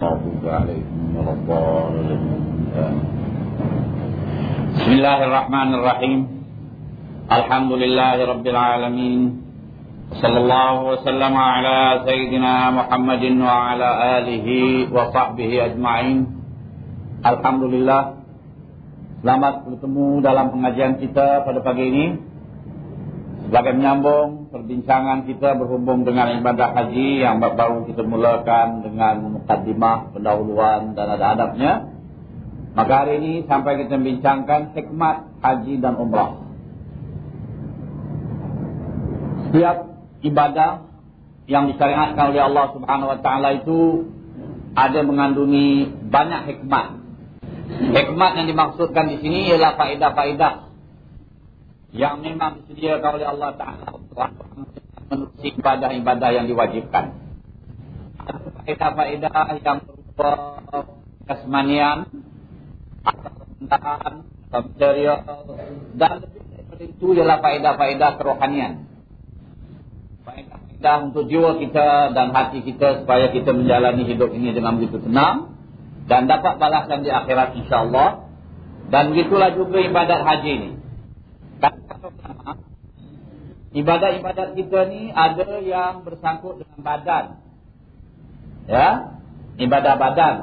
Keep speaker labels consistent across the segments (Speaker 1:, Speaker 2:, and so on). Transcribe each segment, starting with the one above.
Speaker 1: المغضوب عليهم ولا الضالين بسم الله الرحمن الرحيم الحمد لله رب العالمين صلى الله وسلم على سيدنا محمد وعلى آله وصحبه أجمعين الحمد لله Selamat bertemu dalam pengajian kita pada pagi ini Sebagai menyambung perbincangan kita berhubung dengan ibadah haji yang baru kita mulakan dengan mukaddimah, pendahuluan dan ada adabnya. Maka hari ini sampai kita membincangkan hikmat haji dan umrah. Setiap ibadah yang disyariatkan oleh Allah Subhanahu wa taala itu ada mengandungi banyak hikmat. Hikmat yang dimaksudkan di sini ialah faedah-faedah yang memang disediakan oleh Allah Ta'ala menuruti ibadah-ibadah yang diwajibkan. Ada faedah-faedah yang berupa kesmanian, atau kementaan, atau material, dan lebih daripada itu ialah faedah-faedah kerohanian. Faedah-faedah untuk jiwa kita dan hati kita supaya kita menjalani hidup ini dengan begitu tenang dan dapat balasan di akhirat insyaAllah. Dan begitulah juga ibadat haji ini ibadat-ibadat kita ni ada yang bersangkut dengan badan. Ya, ibadah badan.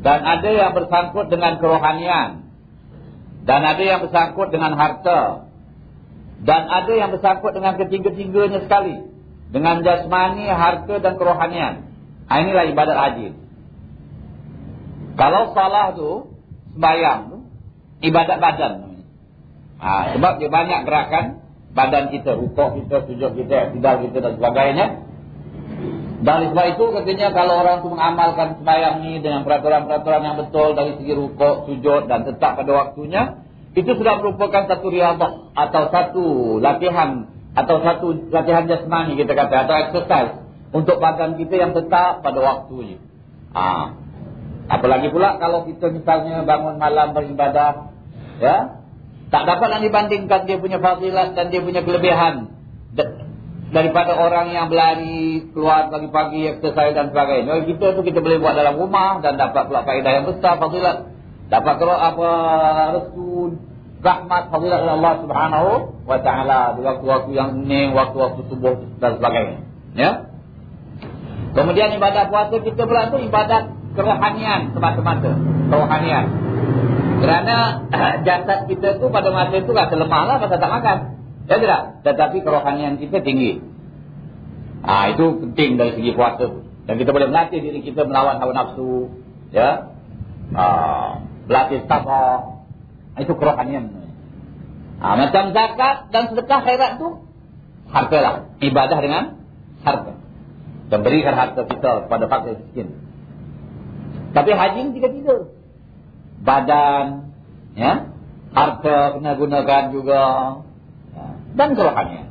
Speaker 1: Dan ada yang bersangkut dengan kerohanian. Dan ada yang bersangkut dengan harta. Dan ada yang bersangkut dengan ketiga-tiganya sekali. Dengan jasmani, harta dan kerohanian. Ha, inilah ibadat haji. Kalau salah tu, sembahyang tu, ibadat badan. Ha, sebab dia banyak gerakan badan kita, rukuk kita, sujud kita, tidak kita dan sebagainya. Dan sebab itu katanya kalau orang itu mengamalkan sembahyang ini dengan peraturan-peraturan yang betul dari segi rukuk, sujud dan tetap pada waktunya, itu sudah merupakan satu riadah atau satu latihan atau satu latihan jasmani kita kata atau exercise untuk badan kita yang tetap pada waktunya. Ah. Apalagi pula kalau kita misalnya bangun malam beribadah, ya, tak dapat nak dibandingkan dia punya fasilat dan dia punya kelebihan daripada orang yang berlari keluar pagi-pagi exercise dan sebagainya. Kita tu kita boleh buat dalam rumah dan dapat pula faedah yang besar fasilat. Dapat kalau apa restu rahmat fasilat Allah Subhanahu wa taala di waktu-waktu yang ini, waktu-waktu subuh dan sebagainya. Ya. Kemudian ibadah puasa kita pula tu ibadat kerohanian semata-mata. Kerohanian. Kerana jasad kita tu pada masa itu rasa lemah lah pasal tak makan. Ya tidak? Tetapi kerohanian kita tinggi. Ha, itu penting dari segi puasa. Dan kita boleh melatih diri kita melawan hawa nafsu. Ya. Ha, melatih sabar. Itu kerohanian. Ha, macam zakat dan sedekah khairat tu. Harta lah. Ibadah dengan harta. Dan berikan harta kita kepada fakir miskin. Tapi haji tiga-tiga badan, ya, harta kena gunakan juga, ya, dan kerohanian.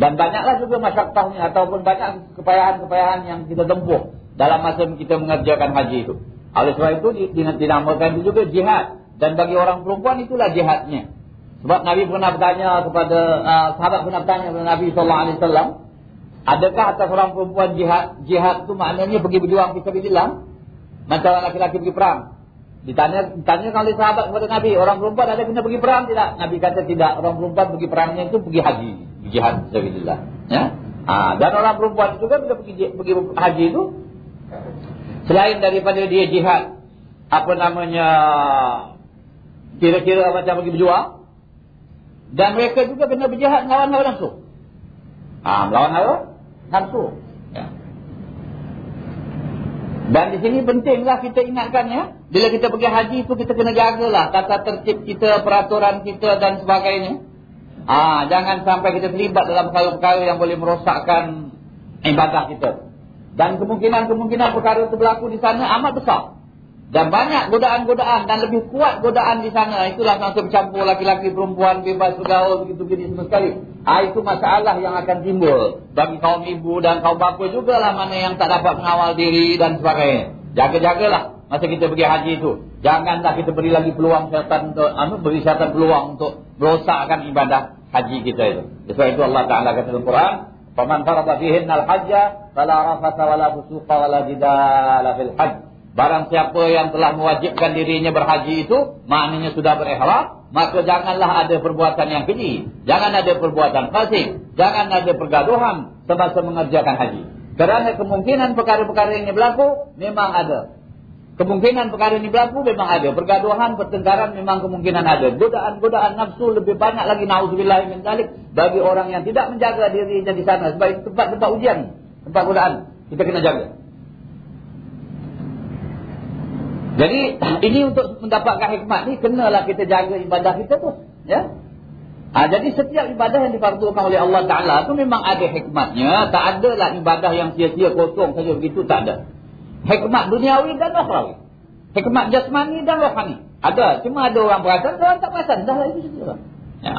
Speaker 1: Dan banyaklah juga masyarakatnya ataupun banyak kepayahan-kepayahan yang kita tempuh dalam masa kita mengerjakan haji itu. Oleh sebab itu dinamakan itu juga jihad. Dan bagi orang perempuan itulah jihadnya. Sebab Nabi pernah bertanya kepada, uh, sahabat pernah bertanya kepada Nabi SAW. Adakah atas orang perempuan jihad? Jihad itu maknanya pergi berjuang kita bilang. Macam laki-laki pergi perang. Ditanya, ditanya oleh sahabat kepada Nabi, orang perempuan ada kena pergi perang tidak? Nabi kata tidak, orang perempuan pergi perangnya itu pergi haji, jihad sabilillah. Ya? Ha, dan orang perempuan juga bila pergi pergi haji itu selain daripada dia jihad apa namanya kira-kira macam pergi berjuang dan mereka juga kena berjihad melawan hawa nafsu. Ah, ha, melawan hawa nafsu. Dan di sini pentinglah kita ingatkan ya. Bila kita pergi haji itu kita kena jagalah tata tertib kita, peraturan kita dan sebagainya. Ah, jangan sampai kita terlibat dalam perkara-perkara yang boleh merosakkan ibadah kita. Dan kemungkinan-kemungkinan perkara itu berlaku di sana amat besar. Dan banyak godaan-godaan dan lebih kuat godaan di sana. Itulah langsung bercampur laki-laki, perempuan, bebas, bergaul, begitu-begitu semua sekali. Ha, itu masalah yang akan timbul. Bagi kaum ibu dan kaum bapa juga lah mana yang tak dapat mengawal diri dan sebagainya. Jaga-jagalah masa kita pergi haji itu. Janganlah kita beri lagi peluang syaitan untuk, anu, beri syaitan peluang untuk merosakkan ibadah haji kita itu. Sebab itu Allah Ta'ala kata dalam Quran. Faman farada fihinna al-hajja fala rafasa wala fusuqa wala jidala fil hajj. Barang siapa yang telah mewajibkan dirinya berhaji itu, maknanya sudah berihram, maka janganlah ada perbuatan yang keji. Jangan ada perbuatan fasik. Jangan ada pergaduhan semasa mengerjakan haji. Kerana kemungkinan perkara-perkara ini berlaku, memang ada. Kemungkinan perkara ini berlaku memang ada. Pergaduhan, pertengkaran memang kemungkinan ada. Godaan-godaan nafsu lebih banyak lagi. Na'udzubillah min zalik. Bagi orang yang tidak menjaga dirinya di sana. Sebab tempat-tempat ujian. Tempat godaan. Kita kena jaga. Jadi ini untuk mendapatkan hikmat ni. Kenalah kita jaga ibadah kita tu. Ya. Ha, jadi setiap ibadah yang difardukan oleh Allah Ta'ala tu memang ada hikmatnya. Tak adalah ibadah yang sia-sia kosong saja begitu. Tak ada. Hikmat duniawi dan akhrawi. Hikmat jasmani dan rohani. Ada. Cuma ada orang perasan, orang tak perasan. Dah lah itu saja. Ya.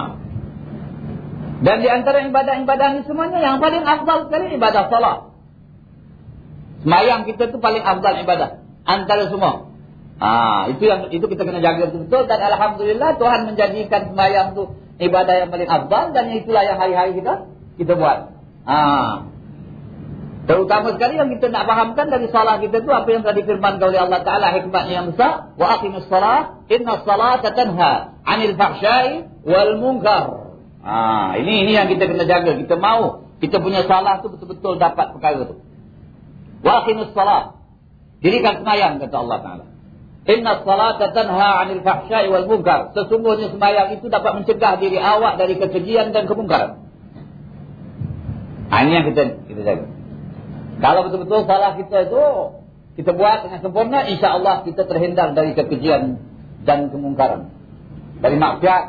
Speaker 1: Dan di antara ibadah-ibadah ini semuanya yang paling afdal sekali ibadah salat. Semayang kita tu paling afdal ibadah. Antara semua. Ha, itu yang itu kita kena jaga betul-betul. Dan Alhamdulillah Tuhan menjadikan semayang tu ibadah yang paling afdal. Dan itulah yang hari-hari kita kita buat. Ha. Terutama sekali yang kita nak fahamkan dari salah kita tu apa yang telah difirmankan oleh Allah Taala hikmatnya yang besar wa aqimus salah inna salata tanha 'anil fahsya'i wal munkar. Ah, ini ini yang kita kena jaga. Kita mau kita punya salah tu betul-betul dapat perkara tu. Wa aqimus salah. Dirikan sembahyang kata Allah Taala. Inna salata tanha 'anil fahsya'i wal munkar. Sesungguhnya sembahyang itu dapat mencegah diri awak dari kekejian dan kemungkaran. Ah, ini yang kita kita jaga. Kalau betul-betul salah kita itu kita buat dengan sempurna, insya Allah kita terhindar dari kekejian dan kemungkaran. Dari maksiat,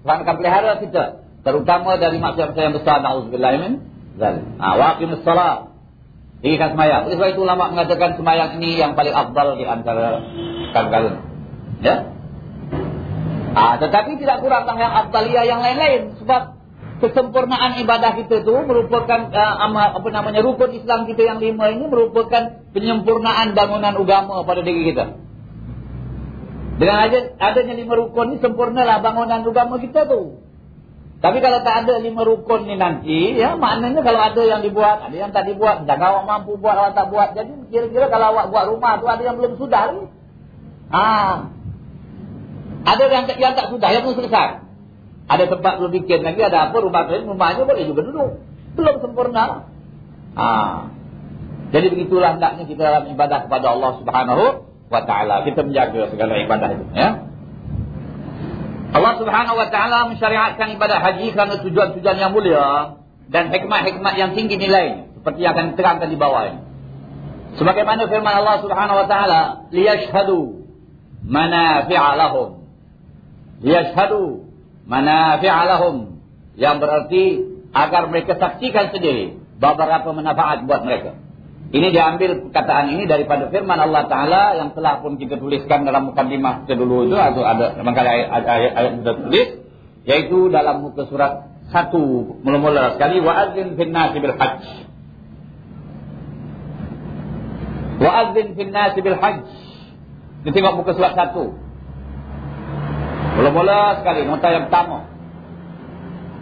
Speaker 1: Tuhan akan pelihara kita. Terutama dari maksiat yang besar. Na'udzubillah min zalim. Ha, waqimus salat. Dirikan semayang. Oleh sebab itu ulama mengatakan semayang ini yang paling afdal di antara perkara Ya? Ha, tetapi tidak kuranglah yang afdaliyah yang lain-lain. Sebab kesempurnaan ibadah kita tu merupakan uh, amal apa namanya rukun Islam kita yang lima ini merupakan penyempurnaan bangunan agama pada diri kita. Dengan aja adanya lima rukun ni sempurnalah bangunan agama kita tu. Tapi kalau tak ada lima rukun ni nanti, ya maknanya kalau ada yang dibuat, ada yang tak dibuat, jangan awak mampu buat, awak tak buat. Jadi kira-kira kalau awak buat rumah tu ada yang belum sudah ni. Ha. Ada yang, yang tak sudah, yang belum selesai. Ada tempat belum bikin lagi, ada apa, rumah lain, rumahnya boleh juga duduk. Belum sempurna. Ha. Jadi begitulah hendaknya kita dalam ibadah kepada Allah Subhanahu taala. Kita menjaga segala ibadah itu, ya. Allah Subhanahu taala mensyariatkan ibadah haji kerana tujuan-tujuan yang mulia dan hikmah-hikmah yang tinggi nilai seperti yang akan diterangkan di bawah ini. Sebagaimana firman Allah Subhanahu wa taala, liyashhadu manafi'a lahum. Liyashhadu manafi'alahum yang berarti agar mereka saksikan sendiri beberapa manfaat buat mereka. Ini diambil perkataan ini daripada firman Allah Taala yang telah pun kita tuliskan dalam mukadimah kedulu itu atau ada mengkali ayat-ayat yang kita tulis yaitu dalam muka surat satu mula-mula sekali wa azin fin nasi bil hajj. Wa azin fin nasi bil hajj. Kita tengok muka surat satu. Mula-mula sekali nota yang pertama.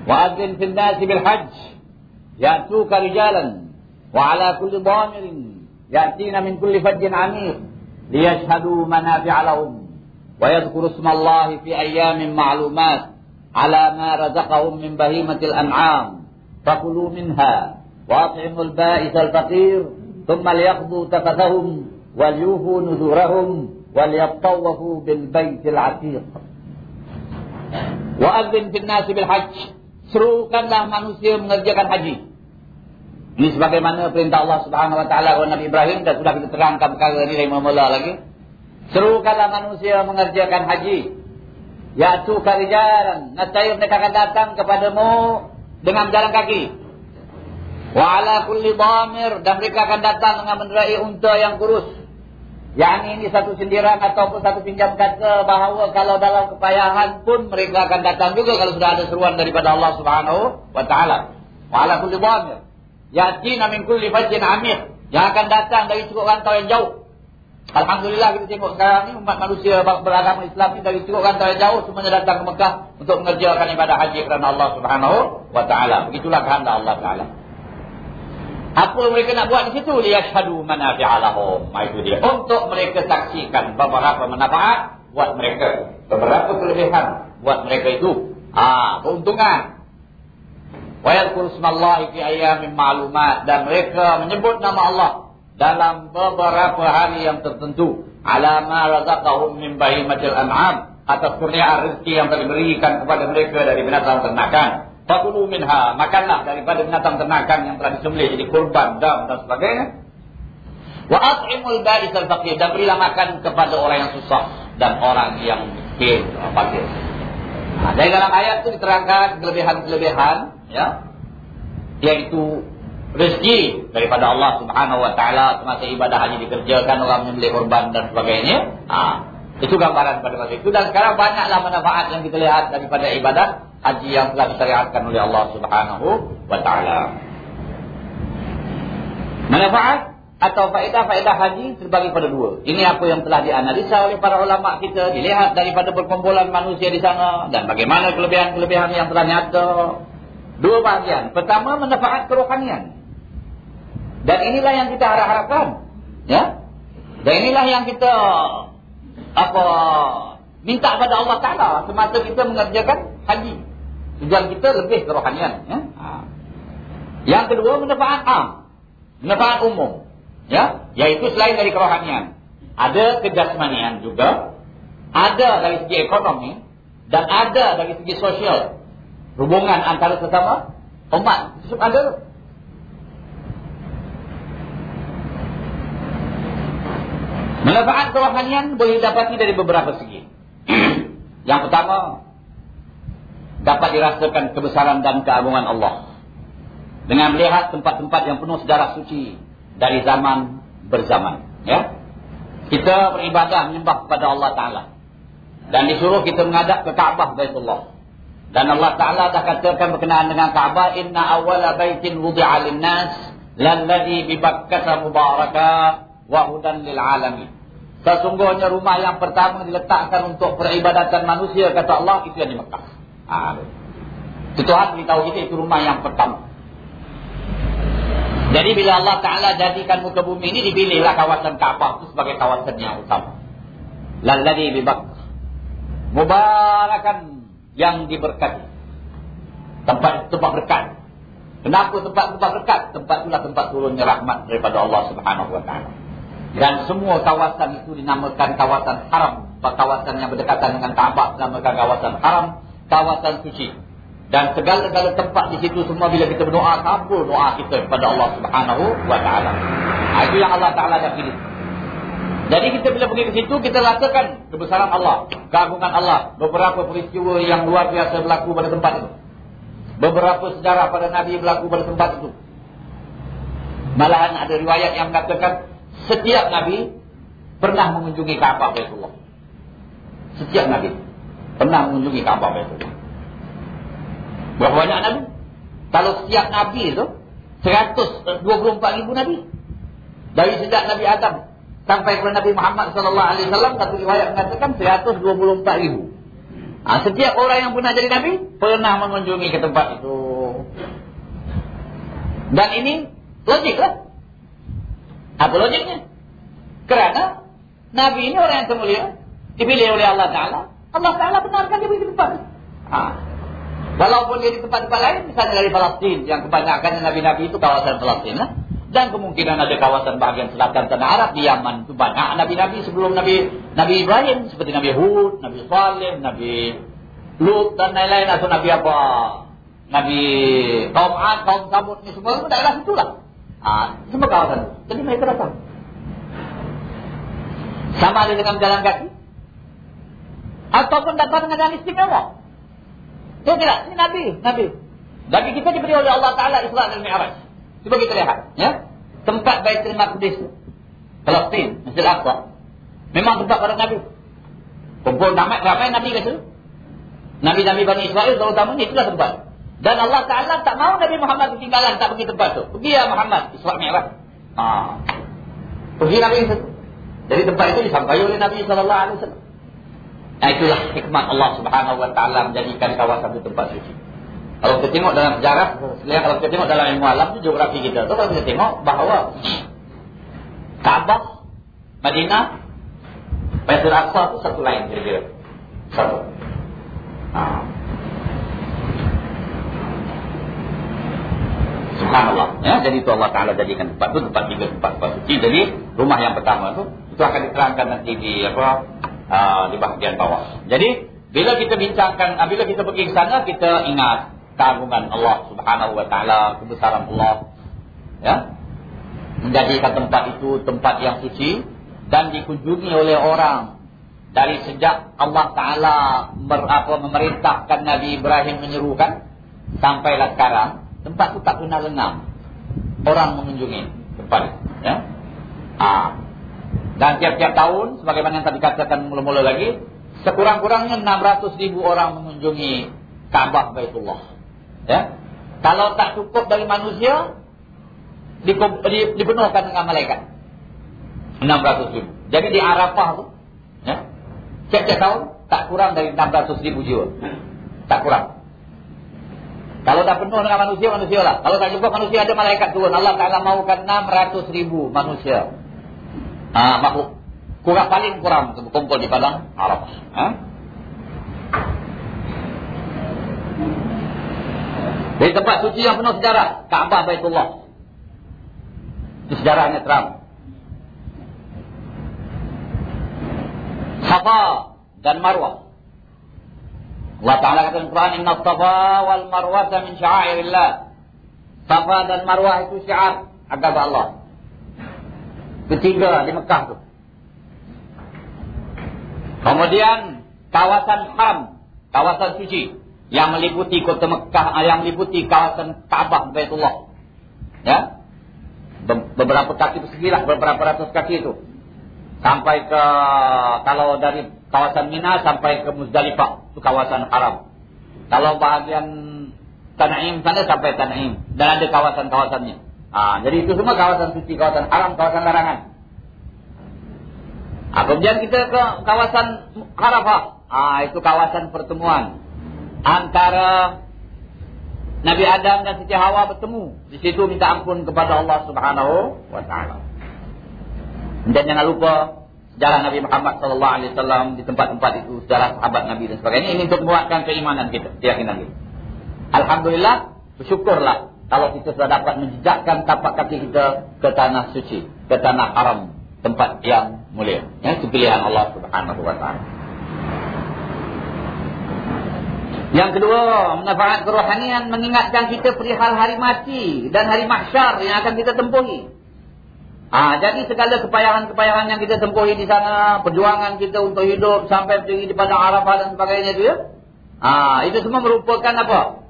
Speaker 1: Wa adzin fil nasi bil hajj. Ya'tuka rijalan. Wa ala kulli dhamirin ya'tina min kulli fajjin 'amiq liyashhadu manafi'a lahum. Wa yadhkuru isma Allah fi ayyamin ma'lumat. Ala ma razaqahum min bahimatil an'am. Fakulu minha. Wa at'imul ba'is al faqir. Thumma liyaqdu tafathahum wal yufu nuzurahum 'atiq Wa adzin fil nasi bil hajj. Serukanlah manusia mengerjakan haji. Ini sebagaimana perintah Allah Subhanahu wa taala kepada Nabi Ibrahim dan sudah kita terangkan perkara ini dari mula lagi. Serukanlah manusia mengerjakan haji. Ya tu karijalan, nasai mereka akan datang kepadamu dengan jalan kaki. Wa ala kulli dhamir dan mereka akan datang dengan menderai unta yang kurus. Yang ini satu sindiran ataupun satu pinjam kata bahawa kalau dalam kepayahan pun mereka akan datang juga kalau sudah ada seruan daripada Allah Subhanahu wa taala. Wa ala kulli dhamir yatina min kulli fajjin amir yang akan datang dari cukup rantau yang jauh. Alhamdulillah kita tengok sekarang ni umat manusia beragama Islam ni dari cukup rantau yang jauh semuanya datang ke Mekah untuk mengerjakan ibadah haji kerana Allah Subhanahu wa taala. Begitulah kehendak Allah taala. Apa mereka nak buat di situ? Liyashhadu manafi'alahum. Itu dia. Untuk mereka saksikan beberapa manfaat buat mereka. Beberapa kelebihan buat mereka itu. Ah, keuntungan. Wa yadhkuru ismallahi fi ayyamin ma'lumat dan mereka menyebut nama Allah dalam beberapa hari yang tertentu. Ala ma razaqahum min bahimatil an'am atas kurnia rezeki yang telah diberikan kepada mereka dari binatang ternakan. Fakulu minha, makanlah daripada binatang ternakan yang telah disembelih jadi kurban, dam dan sebagainya. Wa at'imul ba'is al-faqir dan berilah makan kepada orang yang susah dan orang yang miskin, fakir. Nah, dari dalam ayat itu diterangkan kelebihan-kelebihan ya. Yaitu rezeki daripada Allah Subhanahu wa taala semasa ibadah haji dikerjakan orang menyembelih kurban dan sebagainya. Ah, itu gambaran pada masa itu dan sekarang banyaklah manfaat yang kita lihat daripada ibadah haji yang telah disyariatkan oleh Allah Subhanahu wa taala. Manfaat atau faedah-faedah haji terbagi pada dua. Ini apa yang telah dianalisa oleh para ulama kita, dilihat daripada perkumpulan manusia di sana dan bagaimana kelebihan-kelebihan yang telah nyata. Dua bahagian. Pertama manfaat kerohanian. Dan inilah yang kita harap-harapkan. Ya? Dan inilah yang kita apa minta kepada Allah Taala semasa kita mengerjakan haji. Tujuan kita lebih kerohanian. Ya? Ha. Yang kedua, manfaat am. Manfaat umum. Ya? Yaitu selain dari kerohanian. Ada kejasmanian juga. Ada dari segi ekonomi. Dan ada dari segi sosial. Hubungan antara sesama umat. Ada. Manfaat kerohanian boleh didapati dari beberapa segi. Yang pertama, dapat dirasakan kebesaran dan keagungan Allah. Dengan melihat tempat-tempat yang penuh sejarah suci dari zaman berzaman. Ya? Kita beribadah menyembah kepada Allah Ta'ala. Dan disuruh kita menghadap ke Kaabah Baitullah. Dan Allah Ta'ala dah katakan berkenaan dengan Kaabah. Inna awala baitin wudi'a linnas. Lalladhi bibakkata mubaraka. Wahudan lil'alami. Sesungguhnya rumah yang pertama diletakkan untuk peribadatan manusia. Kata Allah, itu yang di Mekah. Ha. Tuhan beritahu kita itu rumah yang pertama. Jadi bila Allah Ta'ala jadikan muka bumi ini, dipilihlah kawasan Kaabah itu sebagai kawasan yang utama. Lalladhi bibak. Mubarakan yang diberkati. Tempat tempat berkat. Kenapa tempat-tempat berkat? Tempat itulah tempat turunnya rahmat daripada Allah Subhanahu Wa Taala. Dan semua kawasan itu dinamakan kawasan haram. Kawasan yang berdekatan dengan Kaabah dinamakan kawasan haram kawasan suci dan segala-gala tempat di situ semua bila kita berdoa kabul doa kita kepada Allah Subhanahu. Ha, itu yang Allah Taala dah pilih. Jadi kita bila pergi ke situ kita rasakan kebesaran Allah, keagungan Allah, beberapa peristiwa yang luar biasa berlaku pada tempat itu. Beberapa sejarah pada Nabi berlaku pada tempat itu. Malahan ada riwayat yang mengatakan setiap Nabi pernah mengunjungi Kaabah Baitullah. Setiap Nabi pernah mengunjungi Kaabah itu. Berapa banyak Nabi? Kalau setiap Nabi itu 124 ribu Nabi. Dari sejak Nabi Adam sampai kepada Nabi Muhammad sallallahu alaihi wasallam satu riwayat mengatakan 124 ribu. Ha, setiap orang yang pernah jadi Nabi pernah mengunjungi ke tempat itu. Dan ini logik lah. Apa logiknya? Kerana Nabi ini orang yang termulia dipilih oleh Allah Taala Allah Ta'ala benarkan dia pergi ke tempat. Ha. Walaupun dia di tempat-tempat lain, misalnya dari Palestin, yang kebanyakan Nabi-Nabi itu kawasan Palestin. Lah. Dan kemungkinan ada kawasan bahagian selatan tanah Arab di Yaman itu banyak Nabi-Nabi sebelum Nabi Nabi Ibrahim. Seperti Nabi Hud, Nabi Salim, Nabi Lut dan lain-lain. Atau Nabi apa? Nabi kaum Ad, kaum Samud ini semua daerah itulah. Ha. Semua kawasan. Jadi mereka datang. Sama ada dengan jalan kaki ataupun datang dengan jalan istimewa. Itu tidak, ini Nabi, Nabi. Bagi kita diberi oleh Allah Taala Isra dan Mi'raj. Cuba kita lihat, ya. Tempat Baitul Maqdis, Palestin, Masjid Al-Aqsa. Memang tempat para Nabi. Kumpul ramai, ramai Nabi ke situ. Nabi-Nabi Bani Israel terutama itulah tempat. Dan Allah Ta'ala tak mahu Nabi Muhammad ketinggalan tak pergi tempat tu. Pergi ya Muhammad, Isra Mi'raj. Ha. Pergi Nabi itu. Jadi tempat itu disampai oleh Nabi SAW. Nah itulah hikmah Allah Subhanahu wa taala menjadikan kawasan itu tempat suci. Kalau kita tengok dalam sejarah, kalau kita tengok dalam ilmu alam tu geografi kita tu kalau kita tengok bahawa Kaabah, Madinah, Baitul Aqsa tu satu lain kira-kira. Satu. Ha. Subhanallah. Ya, jadi itu Allah Taala jadikan tempat itu tempat tiga tempat tempat suci. Jadi rumah yang pertama itu itu akan diterangkan nanti di apa uh, di bahagian bawah. Jadi bila kita bincangkan, bila kita pergi ke sana kita ingat keagungan Allah Subhanahu Wa Taala, kebesaran Allah. Ya, menjadikan tempat itu tempat yang suci dan dikunjungi oleh orang. Dari sejak Allah Taala apa memerintahkan Nabi Ibrahim menyerukan sampailah sekarang tempat itu tak kena lengang orang mengunjungi tempat ya? Ah dan tiap-tiap tahun sebagaimana yang tadi katakan mula-mula lagi sekurang-kurangnya 600 ribu orang mengunjungi Ka'bah Baitullah ya kalau tak cukup dari manusia dipenuhkan dengan malaikat 600 ribu jadi di Arafah tu ya Setiap tahun tak kurang dari 600 ribu jiwa. Tak kurang. Kalau dah penuh dengan manusia, manusia lah. Kalau tak cukup manusia, ada malaikat turun. Allah Ta'ala mahukan 600 ribu manusia. Ha, makhluk. Kurang paling kurang berkumpul di padang Arafah. Ha? Dari tempat suci yang penuh sejarah. Kaabah Baitullah. Itu sejarahnya terang. Safa dan Marwah. Allah Ta'ala kata dalam Quran, Inna Safa wal Marwah min syairillah. Safa dan Marwah itu syiar agama Allah. Ketiga di Mekah tu. Kemudian kawasan Haram, kawasan suci yang meliputi kota Mekah, yang meliputi kawasan Kaabah Baitullah. Ya. Beberapa kaki persegi lah, beberapa ratus kaki itu sampai ke kalau dari kawasan Mina sampai ke Muzdalifah itu kawasan haram. Kalau bahagian Tanaim sana sampai Tanaim dan ada kawasan-kawasannya. Ah, jadi itu semua kawasan suci, kawasan haram, kawasan larangan. Ah, kemudian kita ke kawasan Arafah. Ah, itu kawasan pertemuan antara Nabi Adam dan Siti Hawa bertemu. Di situ minta ampun kepada Allah Subhanahu taala. Dan jangan lupa sejarah Nabi Muhammad sallallahu alaihi wasallam di tempat-tempat itu, sejarah sahabat Nabi dan sebagainya ini untuk menguatkan keimanan kita, keyakinan kita. Alhamdulillah, bersyukurlah kalau kita sudah dapat menjejakkan tapak kaki kita ke tanah suci, ke tanah haram, tempat yang mulia. Ya, itu pilihan Allah Subhanahu wa taala. Yang kedua, manfaat kerohanian mengingatkan kita perihal hari mati dan hari mahsyar yang akan kita tempuhi. Ah, jadi segala kepayahan-kepayahan yang kita tempuhi di sana, perjuangan kita untuk hidup sampai berdiri di padang Arafah dan sebagainya itu ya. Ah, itu semua merupakan apa?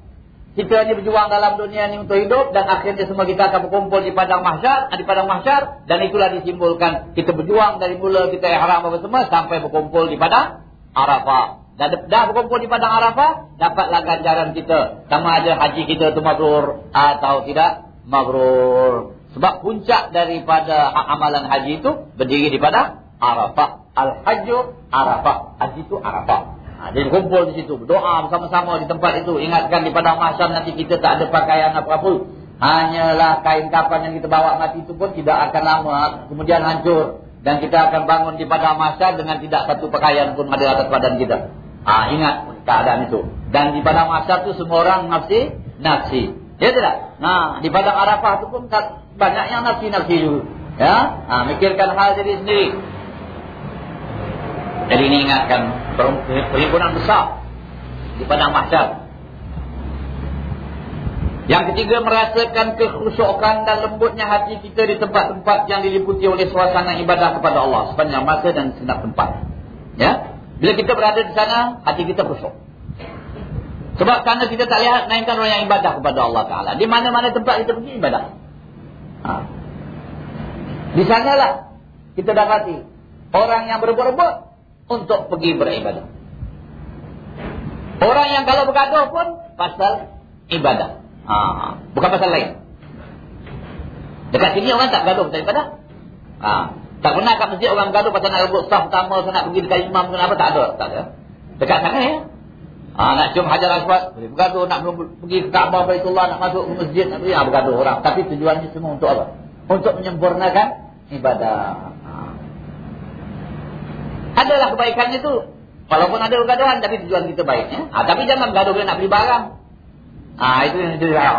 Speaker 1: Kita ni berjuang dalam dunia ni untuk hidup dan akhirnya semua kita akan berkumpul di padang mahsyar, di padang mahsyar dan itulah disimbolkan kita berjuang dari mula kita ihram apa semua sampai berkumpul di padang Arafah. Dan dah berkumpul di padang Arafah, dapatlah ganjaran kita. Sama ada haji kita itu mabrur atau tidak mabrur. Sebab puncak daripada amalan haji itu berdiri di pada Arafah. Al-Hajju Arafah. Haji itu Arafah. Ha, jadi kumpul di situ. Berdoa bersama-sama di tempat itu. Ingatkan di padang mahsyar nanti kita tak ada pakaian apa-apa. Hanyalah kain kapan yang kita bawa mati itu pun tidak akan lama. Kemudian hancur. Dan kita akan bangun di padang mahsyar dengan tidak satu pakaian pun ada atas badan kita. Ha, ingat keadaan itu. Dan di padang mahsyar itu semua orang nafsi. Nafsi. Ya tidak? Nah, di padang Arafah itu pun banyak yang nafsi-nafsi dulu. Ya, ha, mikirkan hal diri sendiri. Jadi ini ingatkan perhimpunan besar di padang mahsyar. Yang ketiga merasakan kekhusyukan dan lembutnya hati kita di tempat-tempat yang diliputi oleh suasana ibadah kepada Allah sepanjang masa dan segenap tempat. Ya, bila kita berada di sana hati kita khusyuk. Sebab karena kita tak lihat naikkan orang yang ibadah kepada Allah Taala. Di mana-mana tempat kita pergi ibadah. Ha. Di sanalah kita dapati orang yang berbuat-buat untuk pergi beribadah. Orang yang kalau bergaduh pun pasal ibadah. Ha. Bukan pasal lain. Dekat sini orang tak gaduh pasal ibadah. Ha. Tak pernah kat masjid orang gaduh pasal nak rebut sah pertama, nak pergi dekat imam, kenapa tak ada. Tak ada. Dekat sana ya. Ha, nak cium hajar aswad, boleh bergaduh. Nak pergi ke Kaabah Baitullah, nak masuk ke masjid, nak pergi, ha, bergaduh orang. Tapi tujuannya semua untuk apa? Untuk menyempurnakan ibadah. Adalah kebaikan itu. Walaupun ada bergaduhan, tapi tujuan kita baiknya. Ha, tapi jangan bergaduh bila nak beli barang. Ha, itu yang itu ya.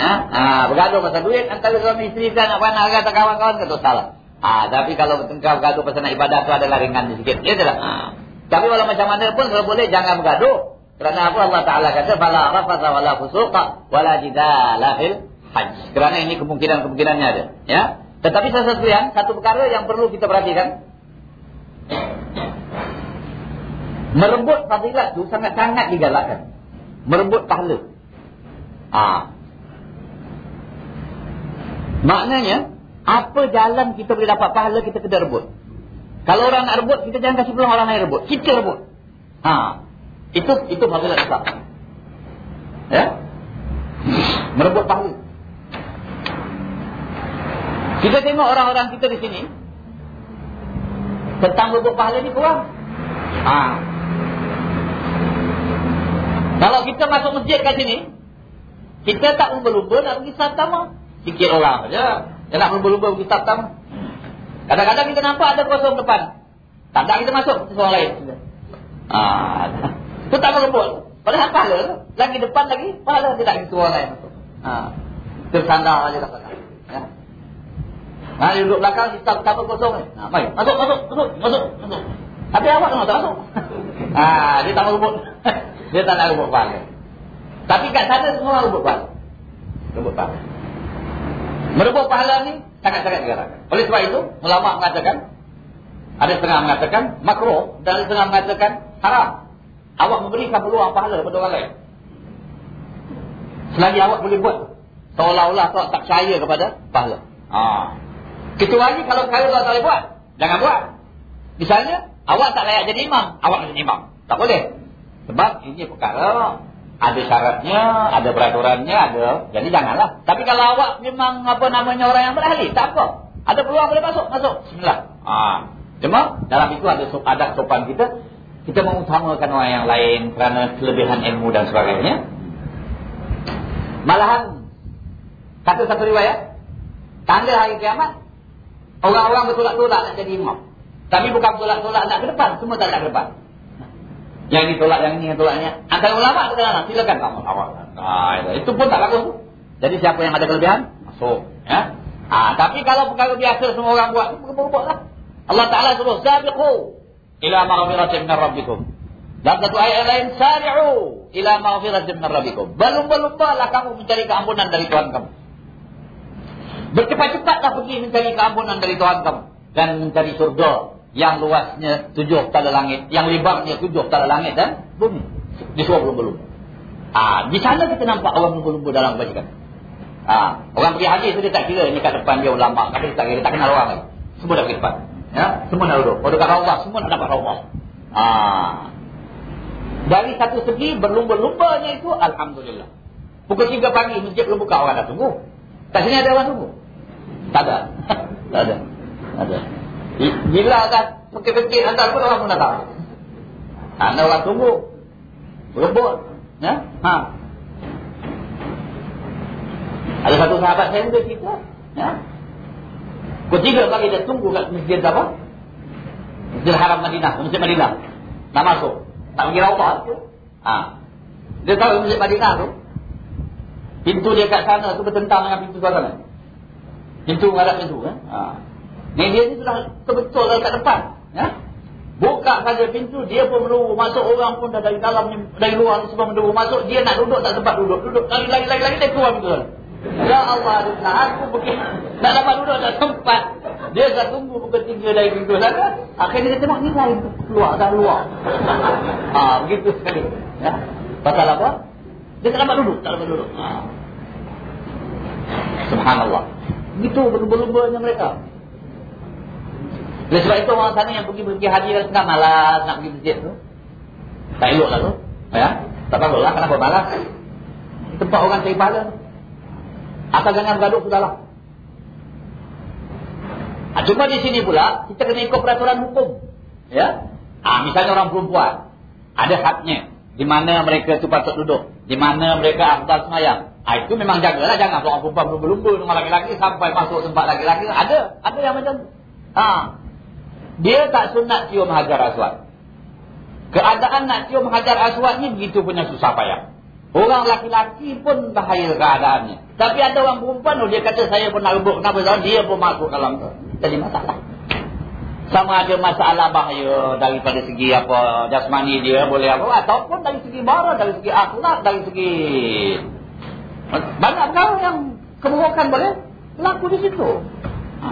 Speaker 1: ha, bergaduh pasal duit, antara suami isteri kan, nak panak kata kawan-kawan, kata salah. Ha, tapi kalau bertengkar bergaduh pasal nak ibadah itu adalah ringan sedikit. Ya tidak? Ha. Tapi walau macam mana pun kalau boleh jangan bergaduh. Kerana apa Allah Taala kata fala rafatha wala fusuqa wala jidala fil hajj. Kerana ini kemungkinan-kemungkinannya ada, ya. Tetapi satu yang satu perkara yang perlu kita perhatikan merebut fadilat itu sangat-sangat digalakkan. Merebut pahala. Ah. Maknanya apa jalan kita boleh dapat pahala kita kena rebut. Kalau orang nak rebut, kita jangan kasih peluang orang lain rebut. Kita rebut. Ha. Itu itu fadilat Islam. Ya? Merebut pahala. Kita tengok orang-orang kita di sini. Tentang merebut pahala ni kurang. Ha. Kalau kita masuk masjid kat sini, kita tak lumba-lumba nak pergi pertama. Sikit orang saja. Dia nak lumba-lumba pergi pertama. Kadang-kadang kita nampak ada kosong depan. Tak ada kita masuk ke orang lain. Ah, itu tak merebut. Padahal pahala tu. Lagi depan lagi, pahala tidak ke orang lain. Ah, tersandar aja kat belakang. Ya. Nah, duduk belakang, kita tak kosong. Nah, baik. Masuk, masuk, masuk, masuk, masuk. Tapi awak tak masuk. Ah, dia tak merebut. dia tak nak rebut pahala. Tapi kat sana semua rebut pahala. Rebut pahala. Merebut pahala ni sangat-sangat digalakkan. Oleh sebab itu, ulama mengatakan ada setengah mengatakan makruh dan ada setengah mengatakan haram. Awak memberikan peluang pahala kepada orang lain. Selagi awak boleh buat seolah-olah awak tak percaya kepada pahala. Ha. Kecuali kalau kaya tak boleh buat, jangan buat. Misalnya, awak tak layak jadi imam, awak jadi imam. Tak boleh. Sebab ini perkara ada syaratnya, ada peraturannya, ada. Jadi janganlah. Tapi kalau awak memang apa namanya orang yang berahli, tak apa. Ada peluang boleh masuk, masuk. Bismillah. Ha. Cuma dalam itu ada adat sopan kita. Kita mengutamakan orang yang lain kerana kelebihan ilmu dan sebagainya. Malahan, kata satu riwayat, tanda hari kiamat, orang-orang bertolak-tolak nak jadi imam. Tapi bukan bertolak-tolak nak ke depan, semua tak nak ke depan. Yang ini tolak, yang ini yang tolaknya. Antara ulama kata, silakan kamu awak. Nah, itu pun tak bagus. Jadi siapa yang ada kelebihan, masuk. Ya. Ah, tapi kalau perkara biasa semua orang buat, berbuat lah. Allah Ta'ala suruh, Sabiqu ila maghfiratin min rabbikum. Dan satu ayat lain, Sari'u ila maghfiratin min rabbikum. Belum-belumlah kamu mencari keampunan dari Tuhan kamu. Bercepat-cepatlah pergi mencari keampunan dari Tuhan kamu. Dan mencari surga yang luasnya tujuh tala langit, yang lebarnya tujuh tala langit dan bumi. Di semua belum-belum. Ah, di sana kita nampak orang lumba-lumba dalam kebajikan. Ah, orang pergi haji itu dia tak kira ini kat depan dia ulama, tapi dia tak kira, tak kenal orang. Semua dah pergi depan. Ya, semua nak duduk. Kalau dekat Allah, semua nak dapat Allah. Ah. Dari satu segi berlumba-lumbanya itu alhamdulillah. Pukul 3 pagi masjid belum buka orang dah tunggu. Tak sini ada orang tunggu. Tak ada. tak ada. Ada. Bila kan pekit-pekit hantar pun orang pun datang. Ada orang tunggu. Berebut. Ya? Ha. Ada satu sahabat saya juga cerita. Ya? Ketiga kali dia tunggu kat masjid apa? Masjid Haram Madinah. Masjid Madinah. Tak masuk. Tak pergi rawat. Ha. Dia tahu masjid Madinah tu. Pintu dia kat sana tu bertentang dengan pintu sana. Pintu menghadap pintu. Ya? Ha. Ni dia ni sudah kebetul kat depan. Ya? Buka saja pintu, dia pun menunggu masuk orang pun dah dari dalam dari luar semua menunggu masuk, dia nak duduk tak sempat duduk. Duduk lagi lagi lagi lagi dia keluar pintu. Ya Allah, nah aku pergi nak dapat duduk tak sempat. Dia dah tunggu pukul tiga dari pintu sana. Akhirnya dia tengok ni lain keluar dah luar. Ah, begitu sekali. Ya. Pasal apa? Dia tak dapat duduk, tak dapat duduk. Ha. Subhanallah. Begitu berlumba-lumbanya mereka. Oleh sebab itu orang sana yang pergi pergi haji dan tengah malas nak pergi masjid tu. Tak elok lah tu. Ya? Tak bagus lah. Kenapa malas? Tempat orang cari pahala. Asal jangan bergaduh sudahlah. Ha, cuma di sini pula, kita kena ikut peraturan hukum. Ya? Ha, misalnya orang perempuan. Ada haknya. di mana mereka tu patut duduk, di mana mereka afdal semayang. Ha, itu memang jagalah jangan seorang perempuan berlumba dengan laki-laki sampai masuk tempat laki-laki. Ada, ada yang macam tu. Ha. Dia tak sunat cium hajar aswad. Keadaan nak cium hajar aswad ni begitu punya susah payah. Orang laki-laki pun bahaya keadaannya. Tapi ada orang perempuan tu dia kata saya pun nak rebut kenapa dia pun masuk dalam tu. Jadi masalah sama ada masalah bahaya daripada segi apa jasmani dia boleh apa ataupun dari segi bara dari segi akhlak dari segi banyak perkara yang keburukan boleh laku di situ ha.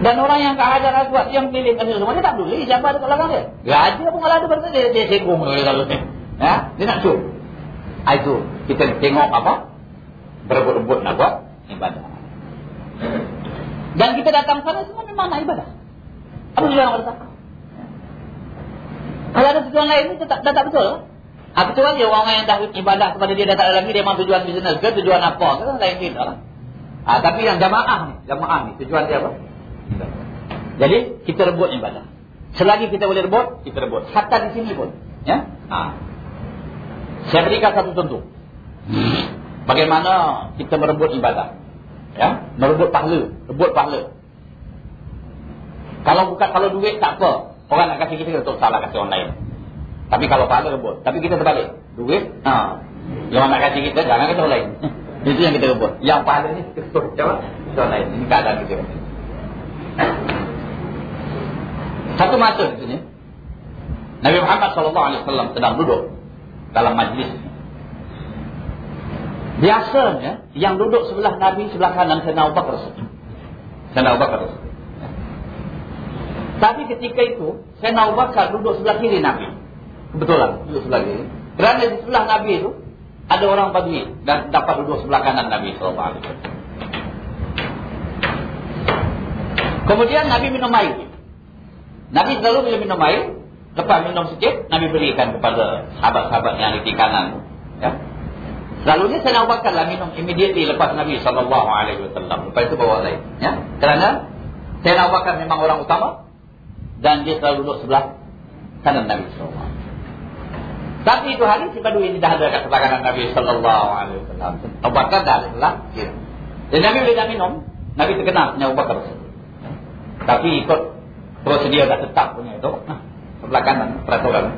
Speaker 1: dan orang yang kehajar aswad yang pilih kasih semua dia tak boleh siapa ada kat belakang dia raja pun kalau ada berarti dia, dia kalau ni ya? dia nak cuba ha, itu kita tengok apa berebut-rebut nak buat ibadah dan kita datang sana semua memang nak ibadah. Apa tujuan orang datang? Kalau ada tujuan lain itu tak, tak betul. Apa tujuan dia orang yang dah ibadah kepada dia tak ada lagi dia memang tujuan bisnes ke tujuan apa ke lain kita lah. Ha, tapi yang jamaah ni, jamaah ni tujuan dia apa? Jadi kita rebut ibadah. Selagi kita boleh rebut, kita rebut. Hatta di sini pun, ya. Ha. Saya berikan satu contoh. Bagaimana kita merebut ibadah? Ya, merebut pahala, rebut pahala. Kalau bukan kalau duit tak apa. Orang nak kasih kita kita salah kasih orang lain. Tapi kalau pahala rebut. Tapi kita terbalik. Duit, ha. Yang nak kasih kita jangan orang lain. Itu yang kita rebut. Yang pahala ni kita. Siapa? Orang lain. Ini keadaan kita. Satu masa di sini. Nabi Muhammad SAW sedang duduk dalam majlis Biasanya yang duduk sebelah Nabi sebelah kanan Sayyidina Abu Bakar. Sayyidina Abu Bakar. Tapi ketika itu Sayyidina Abu Bakar duduk sebelah kiri Nabi. Kebetulan duduk sebelah kiri. Kerana di sebelah Nabi itu ada orang Badui dan dapat duduk sebelah kanan Nabi sallallahu alaihi wasallam. Kemudian Nabi minum air. Nabi selalu bila minum air, lepas minum sikit, Nabi berikan kepada sahabat-sahabat yang di kanan. Ya. Selalunya saya Abu Bakar lah minum immediately lepas Nabi SAW. Lepas itu bawa lain. Ya? Kerana saya Abu Bakar memang orang utama. Dan dia selalu duduk sebelah kanan Nabi SAW. Tapi itu hari si ini dah ada kat sebelah kanan Nabi SAW. Abu Bakar dah ada sebelah kiri. Dan Nabi bila dah minum, Nabi terkenal punya Abu Bakar. Tapi ikut prosedur dah tetap punya itu. Sebelah kanan peraturan.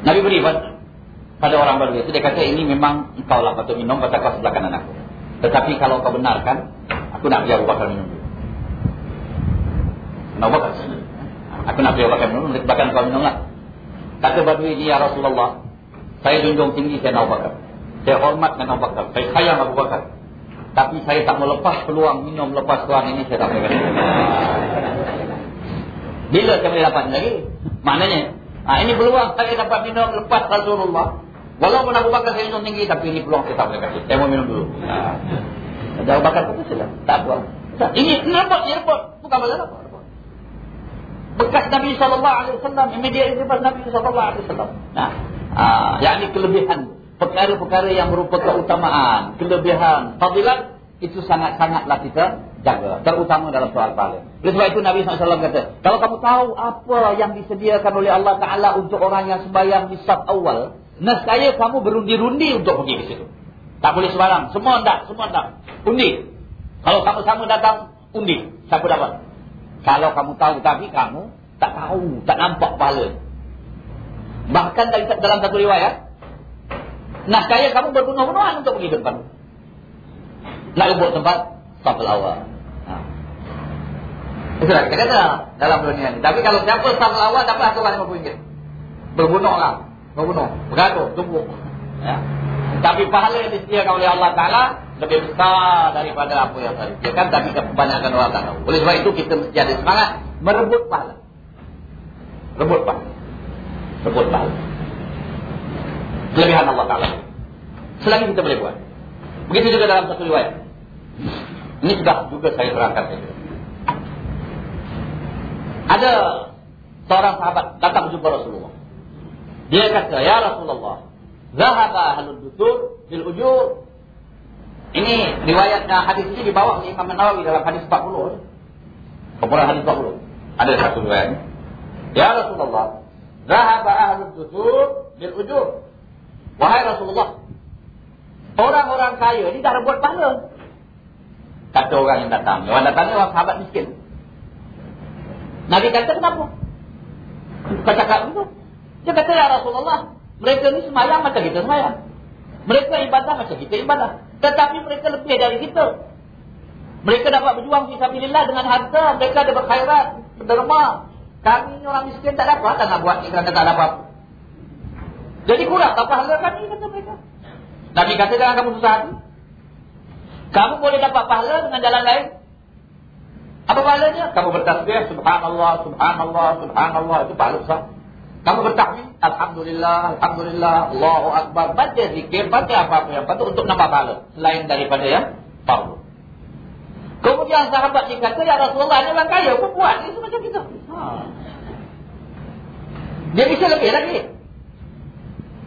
Speaker 1: Nabi beri pada orang baru itu dia kata ini memang engkau lah patut minum pasal kau sebelah kanan aku. Tetapi kalau kau benarkan, aku nak biar bakal minum dulu. Nak bakal Aku nak biar bakal minum, bahkan kau minum lah. Kata Badui ini ya Rasulullah, saya junjung tinggi saya nak bakar. Saya hormat dengan bakar. Saya sayang Abu Bakar. Tapi saya tak melepas peluang minum lepas peluang ini saya tak boleh. Bila saya boleh dapat lagi? Maknanya, ha, ini peluang saya dapat minum lepas Rasulullah. Walaupun Abu Bakar saya minum tinggi Tapi ini peluang kita boleh kasih Saya mau minum dulu ha. Abu Bakar kata sila Tak apa Ini kenapa rebut Bukan masalah apa Bekas Nabi SAW Immediate bekas Nabi SAW Nah, ha. Yang ini kelebihan Perkara-perkara yang berupa keutamaan Kelebihan Fadilat Itu sangat-sangatlah kita jaga Terutama dalam soal pahala Oleh sebab itu Nabi SAW kata Kalau kamu tahu apa yang disediakan oleh Allah Ta'ala Untuk orang yang sembahyang di sab awal Nescaya kamu berundi-rundi untuk pergi ke situ. Tak boleh sembarang. Semua tak, semua tak. Undi. Kalau kamu sama datang, undi. Siapa dapat? Kalau kamu tahu tapi kamu tak tahu, tak nampak pahala. Bahkan dalam satu riwayat, nescaya kamu berbunuh-bunuhan untuk pergi ke depan. Nak rebut tempat, safal awal. Ha. Itulah kita kata dalam dunia ini. Tapi kalau siapa safal awal, dapat aturan RM50. Berbunuhlah membunuh, bergaduh, tumbuk. Ya. Tapi pahala yang disediakan oleh Allah Ta'ala lebih besar daripada apa yang saya disediakan. Tapi kebanyakan orang tak tahu. Oleh sebab itu kita mesti ada semangat merebut pahala. Rebut pahala. Rebut pahala. Kelebihan Allah Ta'ala. Selagi kita boleh buat. Begitu juga dalam satu riwayat. Ini sudah juga saya terangkan. Ada seorang sahabat datang jumpa Rasulullah. Dia kata, Ya Rasulullah, Zahaba ahlul dusur bil ujur. Ini riwayatnya hadis ini dibawa oleh Imam Nawawi dalam hadis 40. Kumpulan hadis 40. Ada satu riwayat. Ya Rasulullah, Zahaba ahlul dusur bil ujur. Wahai Rasulullah. Orang-orang kaya ni dah rebut pahala. Kata orang yang datang. Orang datang ni orang sahabat miskin. Nabi kata kenapa? Kau cakap itu. Dia kata ya Rasulullah. Mereka ni semayang macam kita semayang. Mereka ibadah macam kita ibadah. Tetapi mereka lebih dari kita. Mereka dapat berjuang fisabilillah dengan harta. Mereka ada berkhairat, berderma. Kami orang miskin tak dapat. Tak nak buat ni kerana tak dapat. Jadi kurang tak pahala kami kata mereka. Nabi kata jangan kamu susah hati. Kamu boleh dapat pahala dengan jalan lain. Apa pahalanya? Kamu bertasbih subhanallah, subhanallah, subhanallah itu pahala besar. Kamu bertakbir alhamdulillah, alhamdulillah, Allahu akbar, baca zikir, baca apa-apa yang patut untuk nambah pahala selain daripada yang fardu. Kemudian sahabat dia kata, Ya Rasulullah, ini orang kaya pun buat. Ini semacam kita. Ha. Dia bisa lebih lagi.